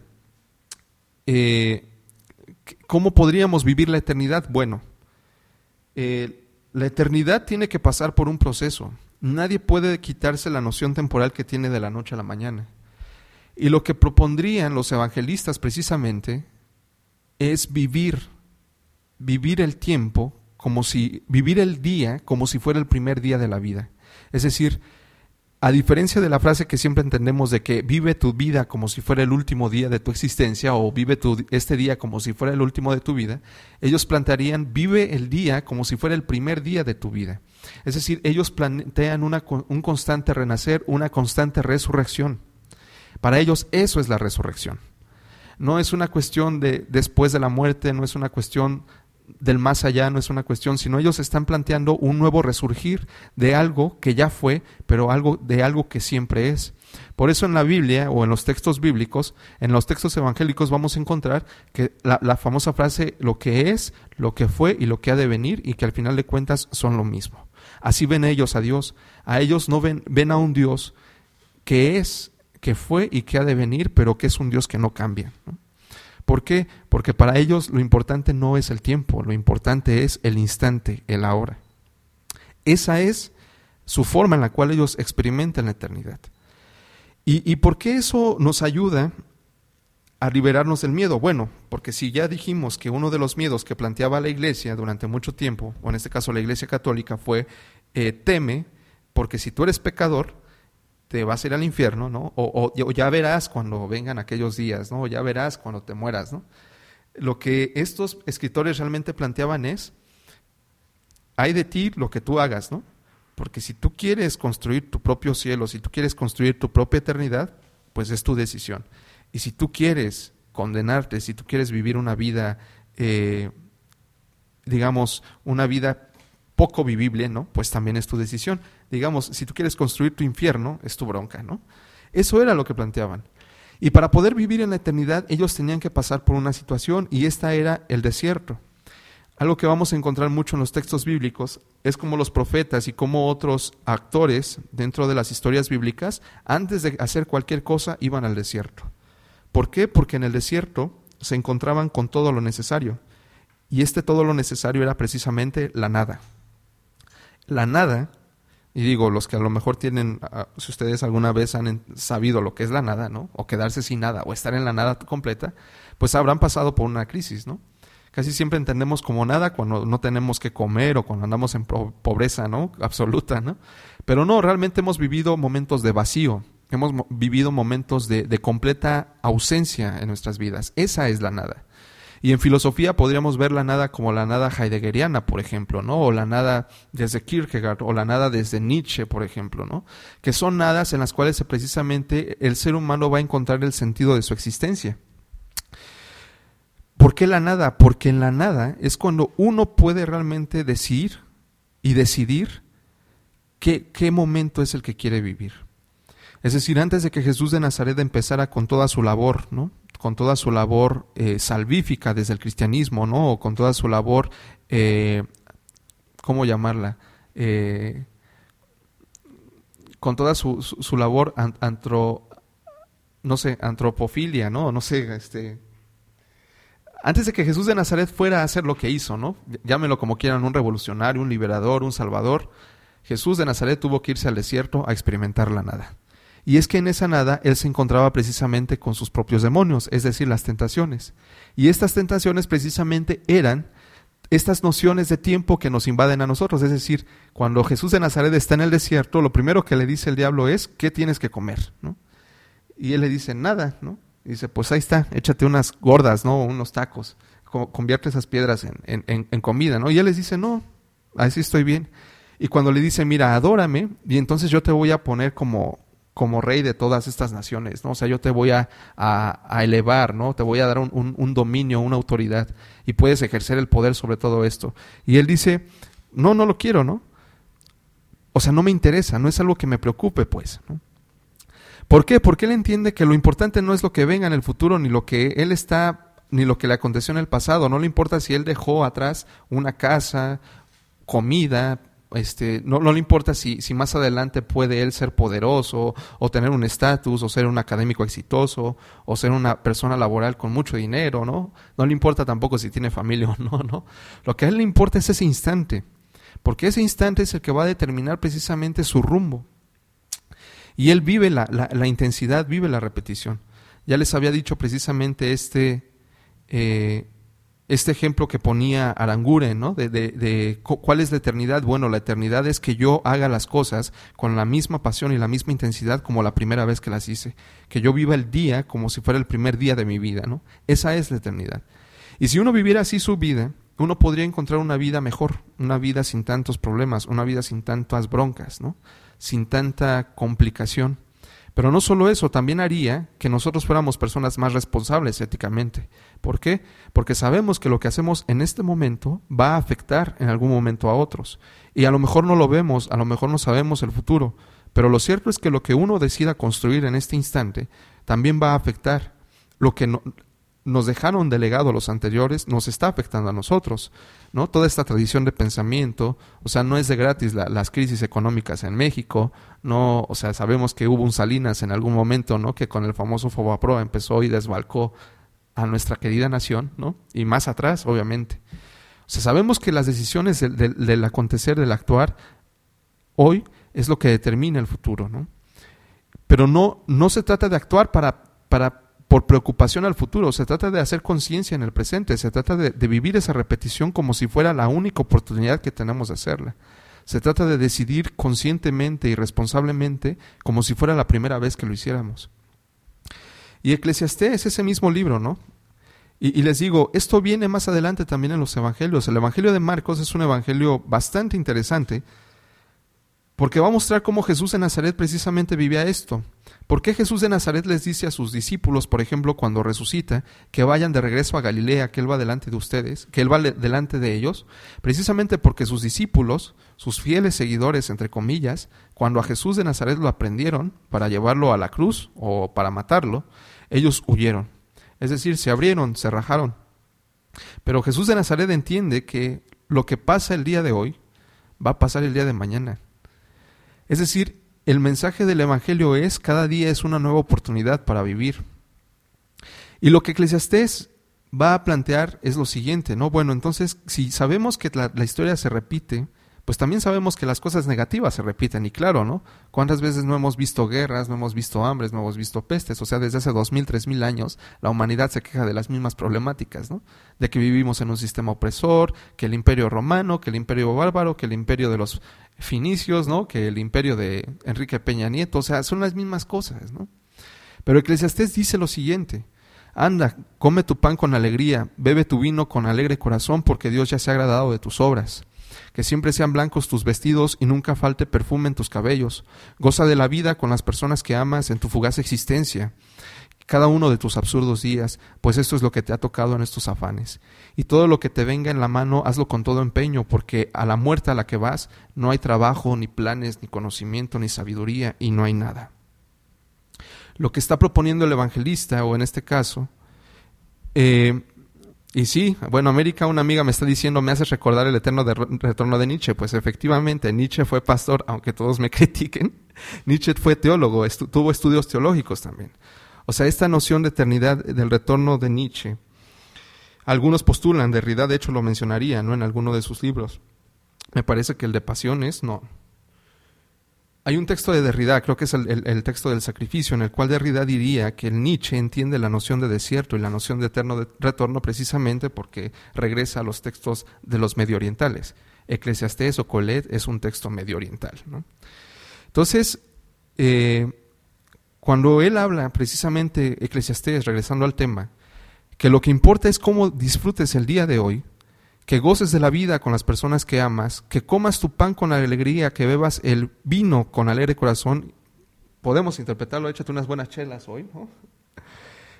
Speaker 2: eh, ¿cómo podríamos vivir la eternidad? Bueno, eh, la eternidad tiene que pasar por un proceso. Nadie puede quitarse la noción temporal que tiene de la noche a la mañana. Y lo que propondrían los evangelistas precisamente es vivir, vivir el tiempo como si, vivir el día como si fuera el primer día de la vida. Es decir, a diferencia de la frase que siempre entendemos de que vive tu vida como si fuera el último día de tu existencia o vive tu, este día como si fuera el último de tu vida, ellos plantearían vive el día como si fuera el primer día de tu vida. Es decir, ellos plantean una, un constante renacer, una constante resurrección. Para ellos eso es la resurrección. No es una cuestión de después de la muerte, no es una cuestión del más allá no es una cuestión, sino ellos están planteando un nuevo resurgir de algo que ya fue, pero algo de algo que siempre es. Por eso en la Biblia o en los textos bíblicos, en los textos evangélicos vamos a encontrar que la, famosa frase lo que es, lo que fue y lo que ha de venir y que al final de cuentas son lo mismo. Así ven ellos a Dios. A ellos no ven, ven a un Dios que es, que fue y que ha de venir, pero que es un Dios que no cambia. ¿Por qué? Porque para ellos lo importante no es el tiempo, lo importante es el instante, el ahora. Esa es su forma en la cual ellos experimentan la eternidad. ¿Y, y por qué eso nos ayuda a liberarnos del miedo? Bueno, porque si ya dijimos que uno de los miedos que planteaba la iglesia durante mucho tiempo, o en este caso la iglesia católica, fue eh, teme, porque si tú eres pecador, te vas a ir al infierno, ¿no? O, ya verás cuando vengan aquellos días, ¿no? O ya verás cuando te mueras, ¿no? Lo que estos escritores realmente planteaban es, hay de ti lo que tú hagas, ¿no? Porque si tú quieres construir tu propio cielo, si tú quieres construir tu propia eternidad, pues es tu decisión. Y si tú quieres condenarte, si tú quieres vivir una vida, eh, digamos, una vida poco vivible, ¿no? Pues también es tu decisión. Digamos, si tú quieres construir tu infierno, es tu bronca, ¿no? Eso era lo que planteaban. Y para poder vivir en la eternidad, ellos tenían que pasar por una situación y esta era el desierto. algo que vamos a encontrar mucho en los textos bíblicos es como los profetas y como otros actores dentro de las historias bíblicas, antes de hacer cualquier cosa, iban al desierto. ¿Por qué? Porque en el desierto se encontraban con todo lo necesario. Y este todo lo necesario era precisamente la nada. La nada, y digo, los que a lo mejor tienen, si ustedes alguna vez han sabido lo que es la nada, ¿no? O quedarse sin nada, o estar en la nada completa, pues habrán pasado por una crisis, ¿no? Casi siempre entendemos como nada cuando no tenemos que comer o cuando andamos en pobreza, ¿no? Absoluta, ¿no? Pero no, realmente hemos vivido momentos de vacío, hemos mo- vivido momentos de, de completa ausencia en nuestras vidas. Esa es la nada. Y en filosofía podríamos ver la nada como la nada heideggeriana, por ejemplo, ¿no? O la nada desde Kierkegaard, o la nada desde Nietzsche, por ejemplo, ¿no? Que son nadas en las cuales precisamente el ser humano va a encontrar el sentido de su existencia. ¿Por qué la nada? Porque en la nada es cuando uno puede realmente decir y decidir qué, qué momento es el que quiere vivir. Es decir, antes de que Jesús de Nazaret empezara con toda su labor, ¿no? Con toda su labor eh, salvífica desde el cristianismo, ¿no? O con toda su labor, eh, ¿cómo llamarla? Eh, con toda su, su, su labor an- antro, no sé, antropofilia, ¿no? No sé, este, antes de que Jesús de Nazaret fuera a hacer lo que hizo, ¿no? Llámelo como quieran, un revolucionario, un liberador, un salvador. Jesús de Nazaret tuvo que irse al desierto a experimentar la nada. Y es que en esa nada él se encontraba precisamente con sus propios demonios, es decir, las tentaciones. Y estas tentaciones precisamente eran estas nociones de tiempo que nos invaden a nosotros. Es decir, cuando Jesús de Nazaret está en el desierto, lo primero que le dice el diablo es, ¿qué tienes que comer? ¿no? Y él le dice, nada, ¿no? Dice, pues ahí está, échate unas gordas, ¿no? Unos tacos. Co- Convierte esas piedras en, en- en- en comida, ¿no? Y él les dice, no, así estoy bien. Y cuando le dice, mira, adórame, y entonces yo te voy a poner como, como rey de todas estas naciones, ¿no? O sea, yo te voy a, a- elevar, ¿no? Te voy a dar un, un- un dominio, una autoridad, y puedes ejercer el poder sobre todo esto. Y él dice, no, no lo quiero, ¿no? O sea, no me interesa, no es algo que me preocupe, pues, ¿no? ¿Por qué? Porque él entiende que lo importante no es lo que venga en el futuro, ni lo que él está, ni lo que le aconteció en el pasado. No le importa si él dejó atrás una casa, comida, este, no, no le importa si, si más adelante puede él ser poderoso, o tener un estatus, o ser un académico exitoso, o ser una persona laboral con mucho dinero, ¿no? No le importa tampoco si tiene familia o no, ¿no? Lo que a él le importa es ese instante, porque ese instante es el que va a determinar precisamente su rumbo. Y él vive la, la- intensidad, vive la repetición. Ya les había dicho precisamente este, eh, este ejemplo que ponía Aranguren, ¿no? De, de- de cu- cuál es la eternidad. Bueno, la eternidad es que yo haga las cosas con la misma pasión y la misma intensidad como la primera vez que las hice. Que yo viva el día como si fuera el primer día de mi vida, ¿no? Esa es la eternidad. Y si uno viviera así su vida, uno podría encontrar una vida mejor, una vida sin tantos problemas, una vida sin tantas broncas, ¿no? Sin tanta complicación. Pero no solo eso, también haría que nosotros fuéramos personas más responsables éticamente. ¿Por qué? Porque sabemos que lo que hacemos en este momento va a afectar en algún momento a otros. Y a lo mejor no lo vemos, a lo mejor no sabemos el futuro. Pero lo cierto es que lo que uno decida construir en este instante también va a afectar. Lo que no- nos dejaron de legado los anteriores nos está afectando a nosotros, ¿no? Toda esta tradición de pensamiento, o sea, no es de gratis la- las crisis económicas en México, no, o sea, sabemos que hubo un Salinas en algún momento, ¿no? Que con el famoso Fobapro empezó y desbalcó a nuestra querida nación, ¿no? Y más atrás, obviamente. O sea, sabemos que las decisiones del, acontecer, del actuar, hoy es lo que determina el futuro, ¿no? Pero no, no se trata de actuar para, para, por preocupación al futuro, se trata de hacer conciencia en el presente, se trata de vivir esa repetición como si fuera la única oportunidad que tenemos de hacerla. Se trata de decidir conscientemente y responsablemente como si fuera la primera vez que lo hiciéramos. Y Eclesiastés es ese mismo libro, ¿no? Y, y les digo, esto viene más adelante también en los evangelios. El evangelio de Marcos es un evangelio bastante interesante porque va a mostrar cómo Jesús de Nazaret precisamente vivía esto. ¿Por qué Jesús de Nazaret les dice a sus discípulos, por ejemplo, cuando resucita, que vayan de regreso a Galilea, que Él va delante de ustedes, que Él va delante de ellos? Precisamente porque sus discípulos, sus fieles seguidores, entre comillas, cuando a Jesús de Nazaret lo aprendieron para llevarlo a la cruz o para matarlo, ellos huyeron. Es decir, se abrieron, se rajaron. Pero Jesús de Nazaret entiende que lo que pasa el día de hoy va a pasar el día de mañana. Es decir, el mensaje del Evangelio es cada día es una nueva oportunidad para vivir. Y lo que Eclesiastés va a plantear es lo siguiente, ¿no? Bueno, entonces, si sabemos que la, la historia se repite, pues también sabemos que las cosas negativas se repiten. Y claro, ¿no? ¿Cuántas veces no hemos visto guerras, no hemos visto hambres, no hemos visto pestes? O sea, desde hace dos mil, tres mil años la humanidad se queja de las mismas problemáticas, ¿no? De que vivimos en un sistema opresor, que el imperio romano, que el imperio bárbaro, que el imperio de los finicios, ¿no? Que el imperio de Enrique Peña Nieto. O sea, son las mismas cosas, ¿no? Pero Eclesiastés dice lo siguiente. Anda, come tu pan con alegría, bebe tu vino con alegre corazón, porque Dios ya se ha agradado de tus obras que siempre sean blancos tus vestidos y nunca falte perfume en tus cabellos. Goza de la vida con las personas que amas en tu fugaz existencia, cada uno de tus absurdos días, pues esto es lo que te ha tocado en estos afanes. Y todo lo que te venga en la mano, hazlo con todo empeño, porque a la muerte a la que vas no hay trabajo, ni planes, ni conocimiento, ni sabiduría, y no hay nada. Lo que está proponiendo el evangelista, o en este caso, eh, y sí, bueno, América, una amiga me está diciendo, me hace recordar el eterno de retorno de Nietzsche. Pues efectivamente, Nietzsche fue pastor, aunque todos me critiquen. Nietzsche fue teólogo, tuvo estudios teológicos también. O sea, esta noción de eternidad del retorno de Nietzsche, algunos postulan, Derrida de hecho lo mencionaría, ¿no? En alguno de sus libros. Me parece que el de pasiones, no, hay un texto de Derrida, creo que es el, texto del sacrificio, en el cual Derrida diría que el Nietzsche entiende la noción de desierto y la noción de eterno retorno precisamente porque regresa a los textos de los medio orientales. Eclesiastés o Colet es un texto medio oriental. Entonces, eh, cuando él habla precisamente, Eclesiastés, regresando al tema, que lo que importa es cómo disfrutes el día de hoy, que goces de la vida con las personas que amas, que comas tu pan con alegría, que bebas el vino con alegre corazón. Podemos interpretarlo, échate unas buenas chelas hoy, ¿no?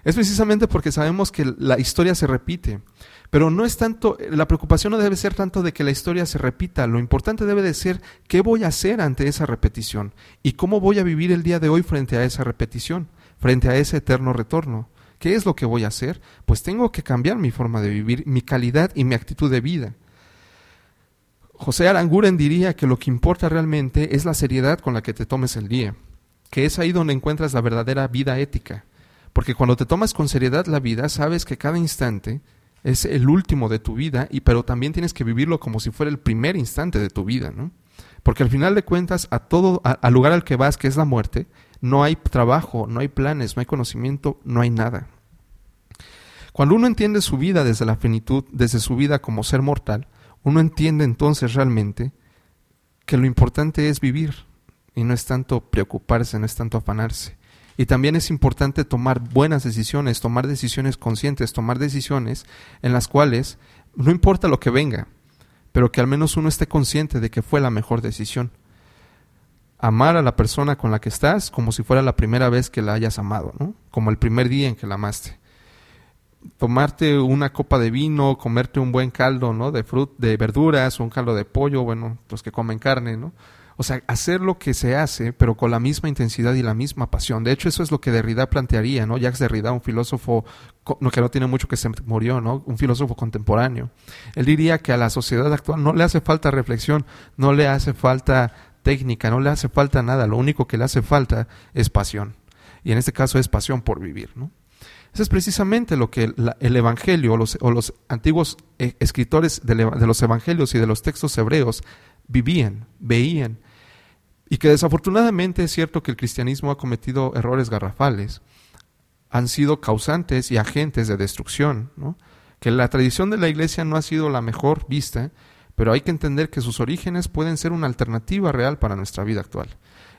Speaker 2: Es precisamente porque sabemos que la historia se repite, pero no es tanto, la preocupación no debe ser tanto de que la historia se repita, lo importante debe de ser qué voy a hacer ante esa repetición y cómo voy a vivir el día de hoy frente a esa repetición, frente a ese eterno retorno. ¿Qué es lo que voy a hacer? Pues tengo que cambiar mi forma de vivir, mi calidad y mi actitud de vida. José Aranguren diría que lo que importa realmente es la seriedad con la que te tomes el día, que es ahí donde encuentras la verdadera vida ética. Porque cuando te tomas con seriedad la vida, sabes que cada instante es el último de tu vida, y pero también tienes que vivirlo como si fuera el primer instante de tu vida, ¿no? Porque al final de cuentas, a todo, al lugar al que vas, que es la muerte, no hay trabajo, no hay planes, no hay conocimiento, no hay nada. Cuando uno entiende su vida desde la finitud, desde su vida como ser mortal, uno entiende entonces realmente que lo importante es vivir y no es tanto preocuparse, no es tanto afanarse. Y también es importante tomar buenas decisiones, tomar decisiones conscientes, tomar decisiones en las cuales no importa lo que venga, pero que al menos uno esté consciente de que fue la mejor decisión amar a la persona con la que estás como si fuera la primera vez que la hayas amado, ¿no? Como el primer día en que la amaste. Tomarte una copa de vino, comerte un buen caldo, ¿no? De frut, de verduras, un caldo de pollo, bueno, los que comen carne, ¿no? O sea, hacer lo que se hace, pero con la misma intensidad y la misma pasión. De hecho, eso es lo que Derrida plantearía, ¿no? Jacques Derrida, un filósofo que no tiene mucho que se murió, ¿no? Un filósofo contemporáneo. Él diría que a la sociedad actual no le hace falta reflexión, no le hace falta técnica, no le hace falta nada, lo único que le hace falta es pasión. Y en este caso es pasión por vivir. ¿no? Eso es precisamente lo que el Evangelio o los, o los antiguos eh, escritores de, los Evangelios y de los textos hebreos vivían, veían. Y que desafortunadamente es cierto que el cristianismo ha cometido errores garrafales, han sido causantes y agentes de destrucción, que la tradición de la iglesia no ha sido la mejor vista, pero hay que entender que sus orígenes pueden ser una alternativa real para nuestra vida actual.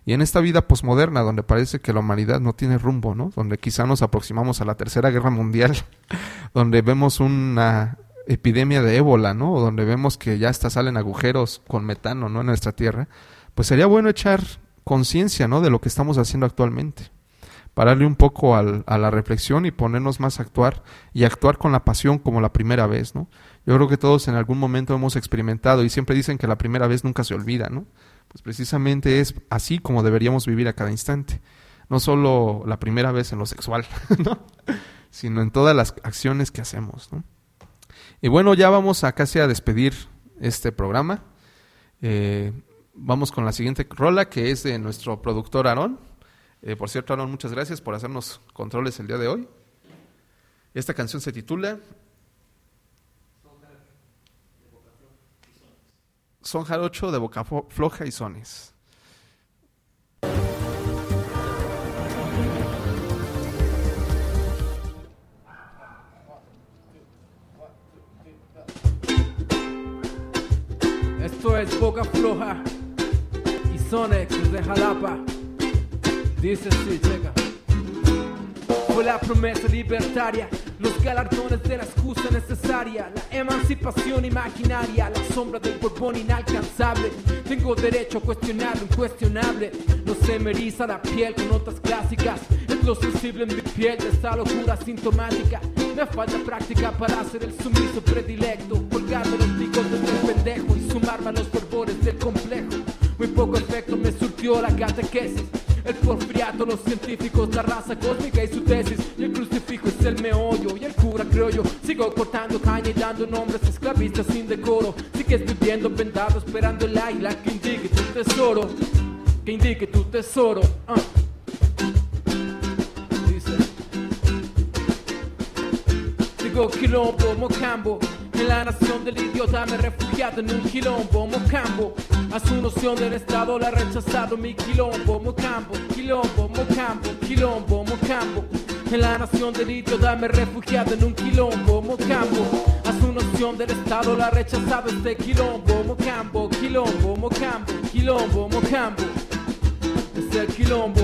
Speaker 2: Y en esta vida posmoderna, donde parece que la humanidad no tiene rumbo, ¿no? donde quizá nos aproximamos a la Tercera Guerra Mundial, donde vemos una epidemia de ébola, ¿no? o donde vemos que ya hasta salen agujeros con metano ¿no? en nuestra Tierra, pues sería bueno echar conciencia ¿no? de lo que estamos haciendo actualmente pararle un poco al, a la reflexión y ponernos más a actuar y actuar con la pasión como la primera vez, ¿no? Yo creo que todos en algún momento hemos experimentado y siempre dicen que la primera vez nunca se olvida, ¿no? Pues precisamente es así como deberíamos vivir a cada instante. No solo la primera vez en lo sexual, ¿no? Sino en todas las acciones que hacemos. Y bueno, ya vamos a casi a despedir este programa. Eh, vamos con la siguiente rola que es de nuestro productor Aarón. Eh, por cierto, Aarón, muchas gracias por hacernos controles el día de hoy. Esta canción se titula Son Jarocho de Boca Floja y Sones.
Speaker 4: Esto es Boca Floja y Sonex de Jalapa. Dice así, checa. Fue la promesa libertaria, los galardones de la excusa necesaria, la emancipación imaginaria, la sombra del cuerpo inalcanzable. Tengo derecho a cuestionar lo incuestionable. No se me la piel con notas clásicas. Es lo sensible en mi piel de esta locura sintomática. Me falta práctica para ser el sumiso predilecto, colgar de los bigotes del pendejo y sumarme a los fervores del complejo. Muy poco efecto me surtió la catequesis. El porfiriato, los científicos, la raza cósmica y su tesis. Y el crucifijo es el meollo. Y el cura creo yo. Sigo cortando caña y dando nombres esclavistas sin decoro. Sigues viviendo vendado, esperando el águila que indique tu tesoro. Que indique tu tesoro. ah. Dice. Digo quilombo, mocambo. En la nación del idiota me he refugiado en un quilombo, mocambo. A su noción del Estado la ha rechazado mi quilombo, mocambo, quilombo, mocambo, quilombo, mocambo. En la nación del idiota me he refugiado en un quilombo, mocambo. A su noción del Estado la ha rechazado este quilombo, mocambo, quilombo, mocambo, quilombo, mocambo. Es el quilombo,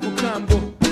Speaker 4: mocambo.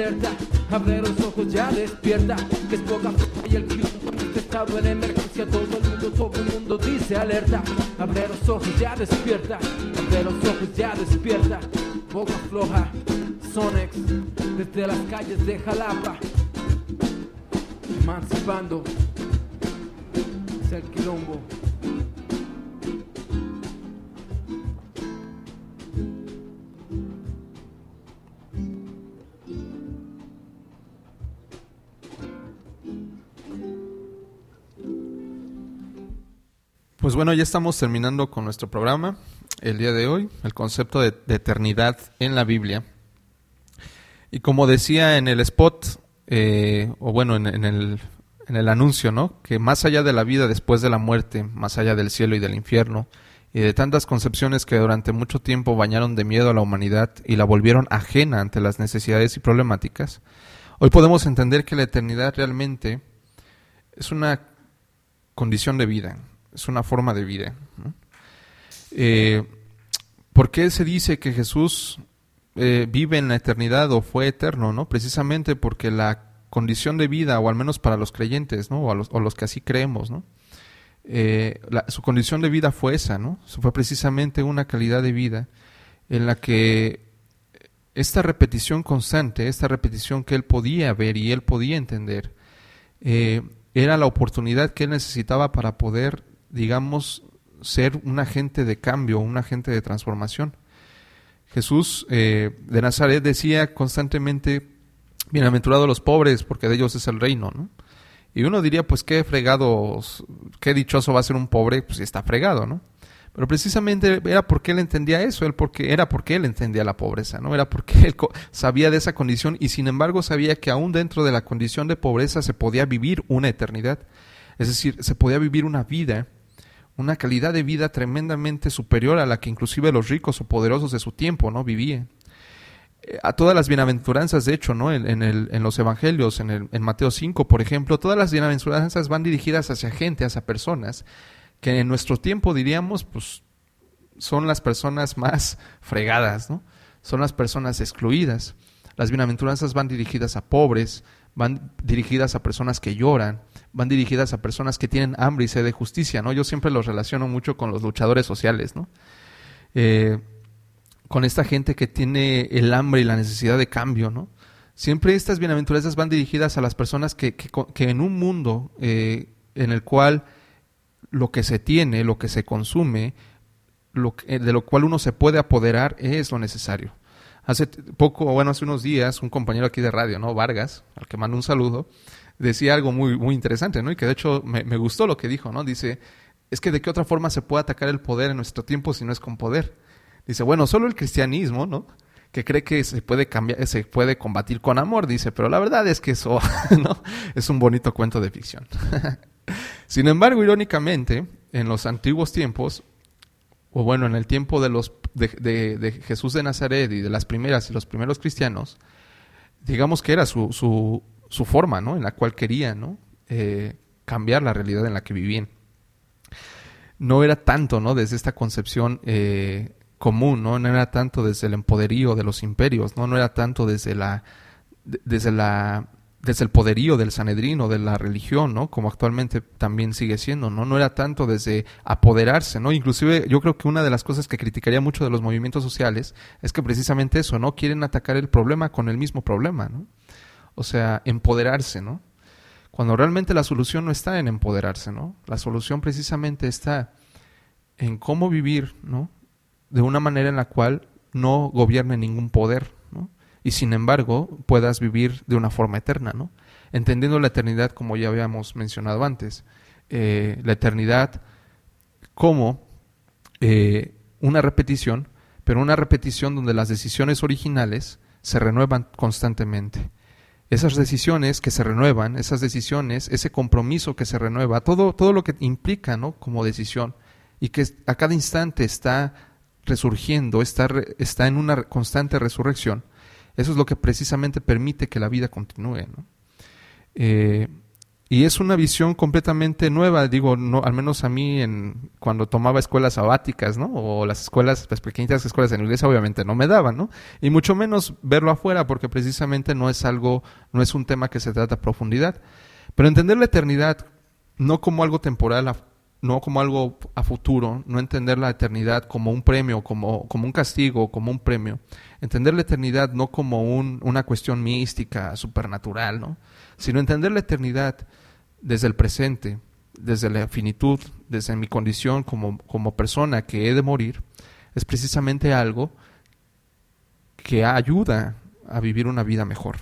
Speaker 4: Alerta, abre los ojos, ya despierta. Que es poca y el con este estado en emergencia. Todo el mundo, todo el mundo dice alerta. Abre los ojos, ya despierta. Abre los ojos, ya despierta. Boca floja, Sonex, desde las calles de Jalapa. Emancipando.
Speaker 2: Bueno, ya estamos terminando con nuestro programa el día de hoy, el concepto de, eternidad en la Biblia. Y como decía en el spot, eh, o bueno, en, en el, en el anuncio, ¿no? Que más allá de la vida después de la muerte, más allá del cielo y del infierno, y de tantas concepciones que durante mucho tiempo bañaron de miedo a la humanidad y la volvieron ajena ante las necesidades y problemáticas, hoy podemos entender que la eternidad realmente es una condición de vida, es una forma de vida. Eh, ¿Por qué se dice que Jesús eh, vive en la eternidad o fue eterno? ¿no? Precisamente porque la condición de vida, o al menos para los creyentes, ¿no? o, a los, o los que así creemos, ¿no? Eh, su condición de vida fue esa, ¿no? Fue precisamente una calidad de vida en la que esta repetición constante, esta repetición que él podía ver y él podía entender, era la oportunidad que él necesitaba para poder, digamos, ser un agente de cambio, un agente de transformación. Jesús eh, de Nazaret decía constantemente, bienaventurados los pobres, porque de ellos es el reino, ¿no? Y uno diría, pues qué fregado, qué dichoso va a ser un pobre, pues está fregado, ¿no? Pero precisamente era porque él entendía eso, él porque, era porque él entendía la pobreza, ¿no? Era porque él sabía de esa condición y sin embargo sabía que aún dentro de la condición de pobreza se podía vivir una eternidad. Es decir, se podía vivir una vida, una calidad de vida tremendamente superior a la que inclusive los ricos o poderosos de su tiempo, ¿no? Vivían. Eh, A todas las bienaventuranzas, de hecho, ¿no? En, los evangelios, en, en Mateo 5, por ejemplo, todas las bienaventuranzas van dirigidas hacia gente, hacia personas que en nuestro tiempo diríamos, pues, son las personas más fregadas, ¿no? Son las personas excluidas. Las bienaventuranzas van dirigidas a pobres, van dirigidas a personas que lloran, van dirigidas a personas que tienen hambre y sed de justicia, ¿no? Yo siempre los relaciono mucho con los luchadores sociales, ¿no? Eh, con esta gente que tiene el hambre y la necesidad de cambio, ¿no? Siempre estas bienaventuranzas van dirigidas a las personas que, que, en un mundo eh, en el cual lo que se tiene, lo que se consume, lo que- de lo cual uno se puede apoderar es lo necesario. Hace poco, bueno, hace unos días, un compañero aquí de radio, ¿no? Vargas, al que mando un saludo, decía algo muy, muy interesante, ¿no? Y que de hecho me, gustó lo que dijo, ¿no? Dice, es que de qué otra forma se puede atacar el poder en nuestro tiempo si no es con poder. Dice, bueno, solo el cristianismo, ¿no? Que cree que se puede cambiar, se puede combatir con amor, dice, pero la verdad es que eso, ¿no? Es un bonito cuento de ficción. Sin embargo, irónicamente, en los antiguos tiempos, o bueno, en el tiempo de los de, Jesús de Nazaret y de las primeras y los primeros cristianos, digamos que era su, su forma, ¿no? En la cual querían, ¿no? Eh, cambiar la realidad en la que vivían. No era tanto, ¿no? Desde esta concepción eh, común, ¿no? No era tanto desde el empoderío de los imperios, ¿no? No era tanto desde la de- desde la desde el poderío del Sanedrín o de la religión, ¿no? Como actualmente también sigue siendo, ¿no? No era tanto desde apoderarse, ¿no? Inclusive yo creo que una de las cosas que criticaría mucho de los movimientos sociales es que precisamente eso, ¿no? Quieren atacar el problema con el mismo problema, ¿no? O sea, empoderarse, ¿no? Cuando realmente la solución no está en empoderarse, ¿no? La solución precisamente está en cómo vivir, ¿no? De una manera en la cual no gobierne ningún poder, ¿no? Y sin embargo puedas vivir de una forma eterna, ¿no? Entendiendo la eternidad como ya habíamos mencionado antes, eh, la eternidad como eh, una repetición, pero una repetición donde las decisiones originales se renuevan constantemente. Esas decisiones que se renuevan, esas decisiones, ese compromiso que se renueva, todo, todo lo que implica ¿no? como decisión y que a cada instante está resurgiendo, está, está en una constante resurrección, eso es lo que precisamente permite que la vida continúe. Eh, Y es una visión completamente nueva, digo, no, al menos a mí en, cuando tomaba escuelas sabáticas, ¿no? O las escuelas, las pequeñitas escuelas en iglesia obviamente no me daban, ¿no? Y mucho menos verlo afuera porque precisamente no es algo, no es un tema que se trata a profundidad. Pero entender la eternidad no como algo temporal, no como algo a futuro, no entender la eternidad como un premio, como, como un castigo, como un premio. Entender la eternidad no como un- una cuestión mística, supernatural, ¿no? Sino entender la eternidad desde el presente, desde la finitud, desde mi condición como, como persona que he de morir, es precisamente algo que ayuda a vivir una vida mejor.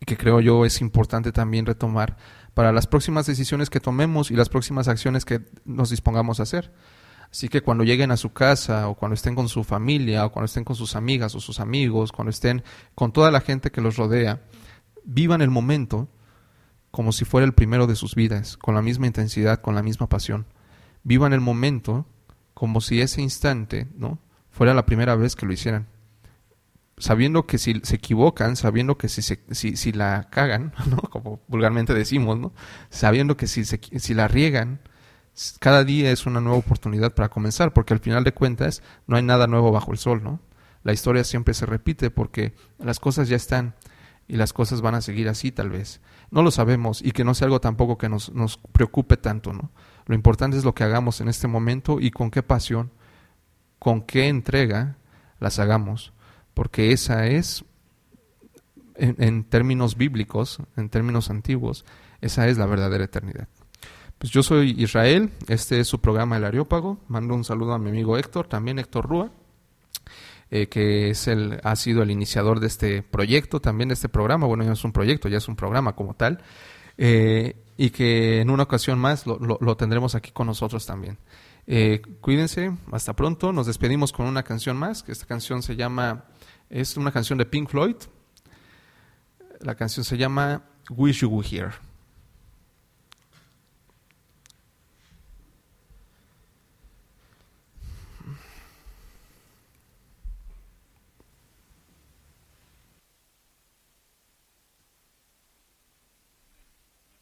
Speaker 2: Y que creo yo es importante también retomar para las próximas decisiones que tomemos y las próximas acciones que nos dispongamos a hacer. Así que cuando lleguen a su casa o cuando estén con su familia o cuando estén con sus amigas o sus amigos, cuando estén con toda la gente que los rodea, vivan el momento como si fuera el primero de sus vidas, con la misma intensidad, con la misma pasión. Vivan el momento como si ese instante, ¿no? fuera la primera vez que lo hicieran. Sabiendo que si se equivocan, sabiendo que si, se, si, si la cagan, ¿no? como vulgarmente decimos, ¿no? sabiendo que si, se, si la riegan, cada día es una nueva oportunidad para comenzar, porque al final de cuentas no hay nada nuevo bajo el sol, ¿no? La historia siempre se repite porque las cosas ya están y las cosas van a seguir así tal vez. No lo sabemos y que no sea algo tampoco que nos, nos preocupe tanto, ¿no? Lo importante es lo que hagamos en este momento y con qué pasión, con qué entrega las hagamos, porque esa es, en, en términos bíblicos, en términos antiguos, esa es la verdadera eternidad. Pues yo soy Israel, este es su programa El Areópago, mando un saludo a mi amigo Héctor, también Héctor Rúa, eh, que es el, ha sido el iniciador de este proyecto, también de este programa, bueno, ya es un proyecto, ya es un programa como tal, eh, y que en una ocasión más lo, lo- lo tendremos aquí con nosotros también. Eh, cuídense, hasta pronto, nos despedimos con una canción más, que esta canción se llama, es una canción de Pink Floyd, la canción se llama Wish You Were Here.